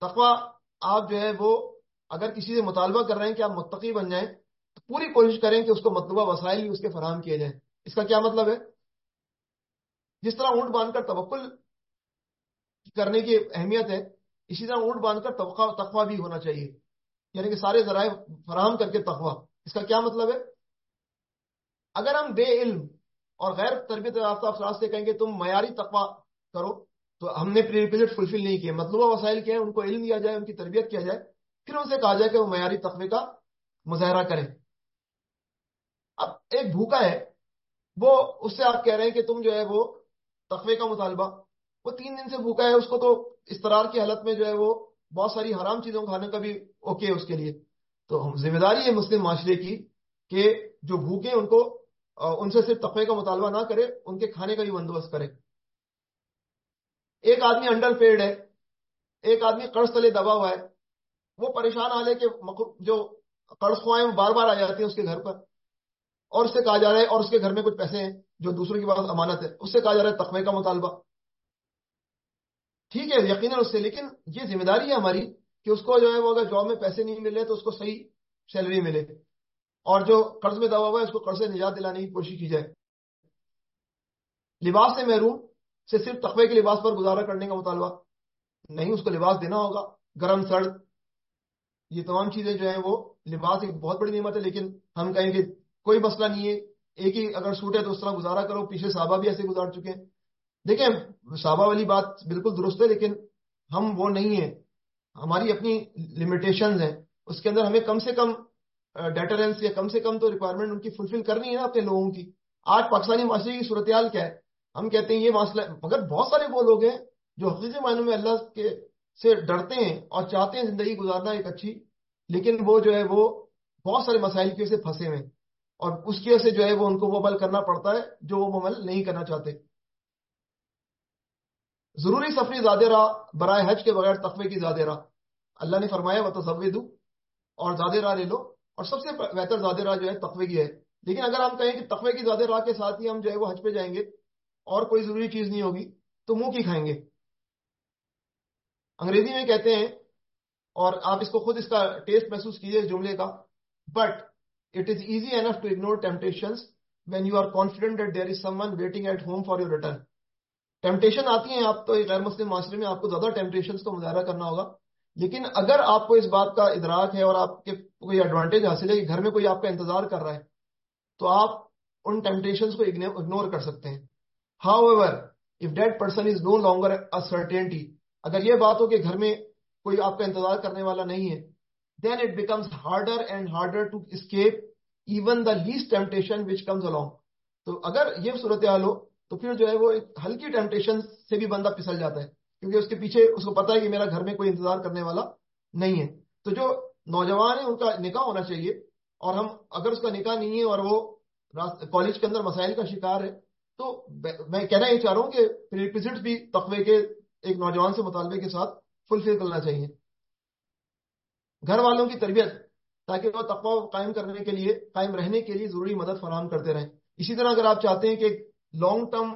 تقوی، آپ جو ہے وہ اگر کسی سے مطالبہ کر رہے ہیں کہ آپ متقی بن جائیں، تو پوری کوشش کریں کہ اس کو مطلوبہ وسائل بھی اس کے فراہم کیے جائیں۔ اس کا کیا مطلب ہے؟ جس طرح اونٹ باندھ کر توکل کرنے کی اہمیت ہے، اسی طرح اونٹ باندھ کر تقوی بھی ہونا چاہیے۔ یعنی کہ سارے ذرائع فراہم کر کے تقوی۔ اس کا کیا مطلب ہے؟ اگر ہم بے علم اور غیر تربیت یافتہ افراد سے کہیں گے تم معیاری تقوی کرو، تو ہم نے فلفل نہیں کیے۔ مطلوبہ وسائل کیا ہے ان کو علم دیا جائے، ان کی تربیت کیا جائے، پھر ان سے کہا جائے کہ وہ معیاری تقوی کا مظاہرہ کریں۔ اب ایک بھوکا ہے، وہ اس سے آپ کہہ رہے ہیں کہ تم جو ہے وہ تقوی کا مطالبہ۔ وہ تین دن سے بھوکا ہے، اس کو تو استرار کی حالت میں جو ہے وہ بہت ساری حرام چیزوں کھانے کا بھی اوکے اس کے لیے۔ تو ذمہ داری ہے مسلم معاشرے کی کہ جو بھوکے ان کو ان سے صرف تقوی کا مطالبہ نہ کرے، ان کے کھانے کا بھی بندوبست کرے۔ ایک آدمی انڈر پیڈ ہے، ایک آدمی قرض تلے دبا ہوا ہے، وہ پریشان حال ہے کہ جو قرض خوائیں بار بار آ جاتی ہیں اس کے گھر پر، اور اس سے کہا جا رہا ہے اور اس کے گھر میں کچھ پیسے ہیں۔ جو دوسروں کی بات امانت ہے، اس سے کہا جا رہا ہے تقوی کا مطالبہ۔ ٹھیک ہے، یقیناً اس سے، لیکن یہ ذمہ داری ہے ہماری کہ اس کو جو ہے وہ اگر جاب میں پیسے نہیں ملے تو اس کو صحیح سیلری ملے۔ اور جو قرض میں دبا ہوا ہے، اس کو قرض سے نجات دلانے کی کوشش کی جائے۔ لباس سے محروم سے صرف تقوی کے لباس پر گزارا کرنے کا مطالبہ نہیں، اس کو لباس دینا ہوگا۔ گرم سرد یہ تمام چیزیں جو ہیں وہ لباس ایک بہت بڑی نعمت ہے، لیکن ہم کہیں گے کوئی مسئلہ نہیں ہے۔ ایک ہی اگر سوٹ ہے تو اس طرح گزارا کرو، پیچھے صحابہ بھی ایسے گزار چکے ہیں۔ دیکھیں، صحابہ والی بات بالکل درست ہے، لیکن ہم وہ نہیں ہیں۔ ہماری اپنی لمیٹیشنز ہیں۔ اس کے اندر ہمیں کم سے کم ڈیٹرنس یا کم سے کم تو ریکوائرمنٹ ان کی فلفل کرنی ہے نا اپنے لوگوں کی۔ آج پاکستانی معاشرے کی صورتحال کیا ہے؟ ہم کہتے ہیں یہ مسئلہ مگر بہت سارے وہ لوگ ہیں جو حقیقی معنوں میں اللہ کے سے ڈرتے ہیں اور چاہتے ہیں زندگی گزارنا ایک اچھی، لیکن وہ جو ہے وہ بہت سارے مسائل کی وجہ سے پھنسے ہوئے اور اس کی وجہ سے جو ہے وہ ان کو وہ عمل کرنا پڑتا ہے، جو وہ عمل نہیں کرنا چاہتے۔ ضروری سفری زیادہ راہ، برائے حج کے بغیر تقوی کی زیادہ راہ۔ اللہ نے فرمایا وہ تصوی دوں اور زیادہ راہ لے لو۔ اور سب سے بہتر زیادہ راہ جو ہے تقوی کی ہے۔ لیکن اگر ہم کہیں کہ تقوی کی زیادہ راہ کے ساتھ ہی ہم جو ہے وہ حج پہ جائیں گے، اور کوئی ضروری چیز نہیں ہوگی، تو منہ کی کھائیں گے۔ انگریزی میں کہتے ہیں، اور آپ اس کو خود اس کا ٹیسٹ محسوس کیجیے اس جملے کا، but it is easy enough to ignore temptation when you are confident that there is someone waiting at home for your return temptation آتی ہیں آپ تو غیر مسلم معاشرے میں آپ کو زیادہ ٹیمپٹیشن کا مظاہرہ کرنا ہوگا لیکن اگر آپ کو اس بات کا ادراک ہے اور آپ کے کوئی ایڈوانٹیج حاصل ہے کہ گھر میں کوئی آپ کا انتظار کر رہا ہے تو آپ ان ٹیمپٹیشن کو اگنور کر سکتے ہیں. However if that person is no longer certainty اگر یہ بات ہو کہ گھر میں کوئی آپ کا انتظار کرنے والا نہیں ہے then it becomes harder and harder to escape even the least temptation which comes along. تو اگر یہ صورت حال ہو تو پھر جو ہے وہ ایک ہلکی ٹیمپٹیشن سے بھی بندہ پسل جاتا ہے، کیونکہ اس کے پیچھے اس کو پتا ہے کہ میرا گھر میں کوئی انتظار کرنے والا نہیں ہے۔ تو جو نوجوان ہیں ان کا نکاح ہونا چاہیے اور ہم اگر اس کا نکاح نہیں ہے اور وہ کالج کے اندر مسائل کا شکار ہے، تو میں کہنا یہ چاہ رہا ہوں کہ بھی تقوی کے، ایک نوجوان سے مطالبے کے ساتھ فلفل کرنا چاہیے۔ گھر والوں کی تربیت، تاکہ وہ تقوی قائم کرنے کے لیے، قائم رہنے کے لیے ضروری مدد فراہم کرتے رہیں۔ اسی طرح اگر آپ چاہتے ہیں کہ لانگ ٹرم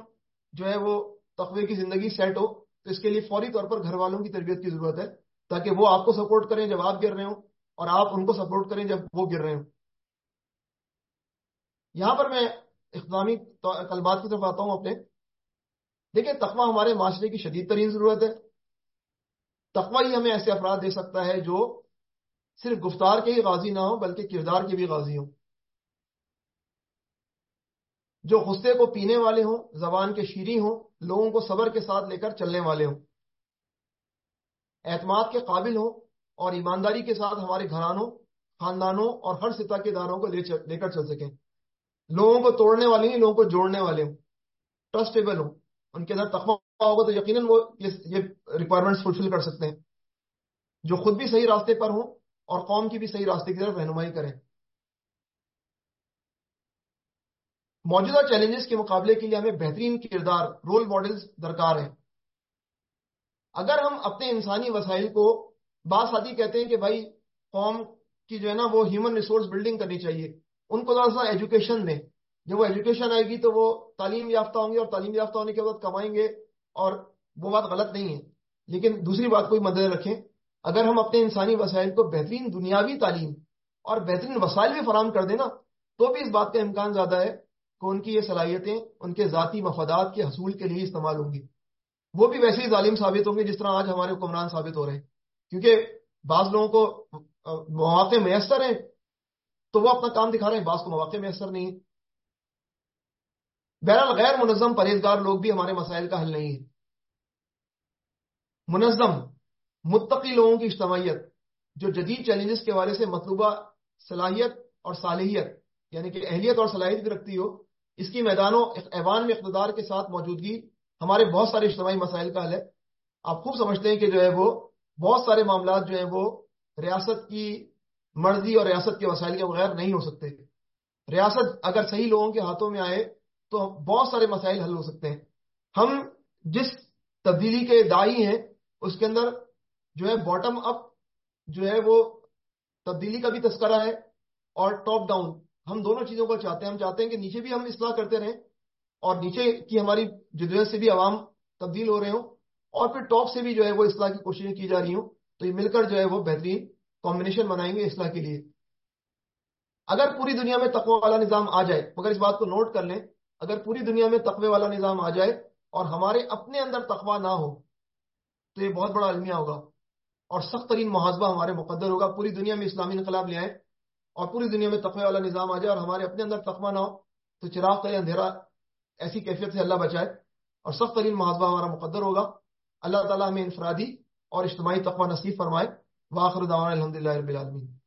جو ہے وہ تقوی کی زندگی سیٹ ہو، تو اس کے لیے فوری طور پر گھر والوں کی تربیت کی ضرورت ہے، تاکہ وہ آپ کو سپورٹ کریں جب آپ گر رہے ہوں، اور آپ ان کو سپورٹ کریں جب وہ گر رہے ہوں۔ یہاں پر میں اقدامی کلبات کی طرف آتا ہوں اپنے۔ دیکھیں، تقوی ہمارے معاشرے کی شدید ترین ضرورت ہے۔ تقوی ہی ہمیں ایسے افراد دے سکتا ہے جو صرف گفتار کے ہی غازی نہ ہو بلکہ کردار کے بھی غازی ہوں۔ جو غصے کو پینے والے ہوں، زبان کے شیریں ہوں، لوگوں کو صبر کے ساتھ لے کر چلنے والے ہوں۔ اعتماد کے قابل ہوں اور ایمانداری کے ساتھ ہمارے گھرانوں، خاندانوں اور ہر سطح کے داروں کو لے کر چل سکیں۔ لوگوں کو توڑنے والے نہیں، لوگوں کو جوڑنے والے ہوں۔ ٹرسٹیبل ہوں۔ ان کے اندر تخوا ہوگا تو یقیناً وہ یہ ریکوائرمنٹس فلفل کر سکتے ہیں۔ جو خود بھی صحیح راستے پر ہوں اور قوم کی بھی صحیح راستے کی طرف رہنمائی کریں۔ موجودہ چیلنجز کے مقابلے کے لیے ہمیں بہترین کردار رول ماڈلز درکار ہیں۔ اگر ہم اپنے انسانی وسائل کو بعض ساتھی کہتے ہیں کہ بھائی قوم کی جو ہے نا وہ ہیومن ریسورس بلڈنگ کرنی چاہیے، ان کو تھوڑا سا ایجوکیشن دیں۔ جب وہ ایجوکیشن آئے گی تو وہ تعلیم یافتہ ہوں گے اور تعلیم یافتہ ہونے کے بعد کمائیں گے اور وہ بات غلط نہیں ہے۔ لیکن دوسری بات کو مدد رکھیں۔ اگر ہم اپنے انسانی وسائل کو بہترین دنیاوی تعلیم اور بہترین وسائل بھی فراہم کر دیں نا تو بھی اس بات کا امکان زیادہ ہے کہ ان کی یہ صلاحیتیں ان کے ذاتی مفادات کے حصول کے لیے استعمال ہوں گی۔ وہ بھی ویسے ہی ظالم ثابت ہوں گے جس طرح آج ہمارے حکمران ثابت ہو رہے ہیں۔ کیونکہ بعض لوگوں کو مواقع میسر ہیں، تو وہ اپنا کام دکھا رہے ہیں، بعض کو مواقع میسر نہیں بہرحال غیر منظم پرہیزگار لوگ بھی ہمارے مسائل کا حل نہیں ہے منظم متقی لوگوں کی اجتماعیت، جو جدید چیلنجز کے والے سے مطلوبہ صلاحیت اور صالحیت یعنی کہ اہلیت اور صلاحیت بھی رکھتی ہو، اس کی میدانوں ایوان میں اقتدار کے ساتھ موجودگی ہمارے بہت سارے اجتماعی مسائل کا حل ہے۔ آپ خوب سمجھتے ہیں کہ جو ہے وہ بہت سارے معاملات جو ہیں وہ ریاست کی مرضی اور ریاست کے وسائل کے بغیر نہیں ہو سکتے۔ ریاست اگر صحیح لوگوں کے ہاتھوں میں آئے تو بہت سارے مسائل حل ہو سکتے ہیں۔ ہم جس تبدیلی کے دائی ہیں، اس کے اندر جو ہے باٹم اپ جو ہے وہ تبدیلی کا بھی تذکرہ ہے اور ٹاپ ڈاؤن ہم دونوں چیزوں کو چاہتے ہیں، ہم چاہتے ہیں کہ نیچے بھی ہم اصلاح کرتے رہیں اور نیچے کی ہماری جدوجہد سے بھی عوام تبدیل ہو رہے ہوں اور پھر ٹاپ سے بھی جو ہے وہ اصلاح کی کوششیں کی جا رہی ہوں تو یہ مل کر جو ہے وہ بہترین کمبینیشن بنائیں گے اصلاح کے لیے۔ اگر پوری دنیا میں تقوی والا نظام آ جائے، مگر اس بات کو نوٹ کر لیں، اگر پوری دنیا میں تقوی والا نظام آ جائے اور ہمارے اپنے اندر تقوی نہ ہو، تو یہ بہت بڑا المیہ ہوگا۔ اور سخت ترین محاذہ ہمارے مقدر ہوگا۔ پوری دنیا میں اسلامی انقلاب لے آئے اور پوری دنیا میں تقوی والا نظام آ جائے اور ہمارے اپنے اندر تقوی نہ ہو تو چراغ کا اندھیرا ایسی کیفیت سے اللہ بچائے۔ اور سخت ترین محاذہ ہمارا مقدر ہوگا۔ اللہ تعالیٰ ہمیں انفرادی اور اجتماعی تقوی نصیب فرمائے۔ واخر دعوانا الحمد للہ رب العالمین۔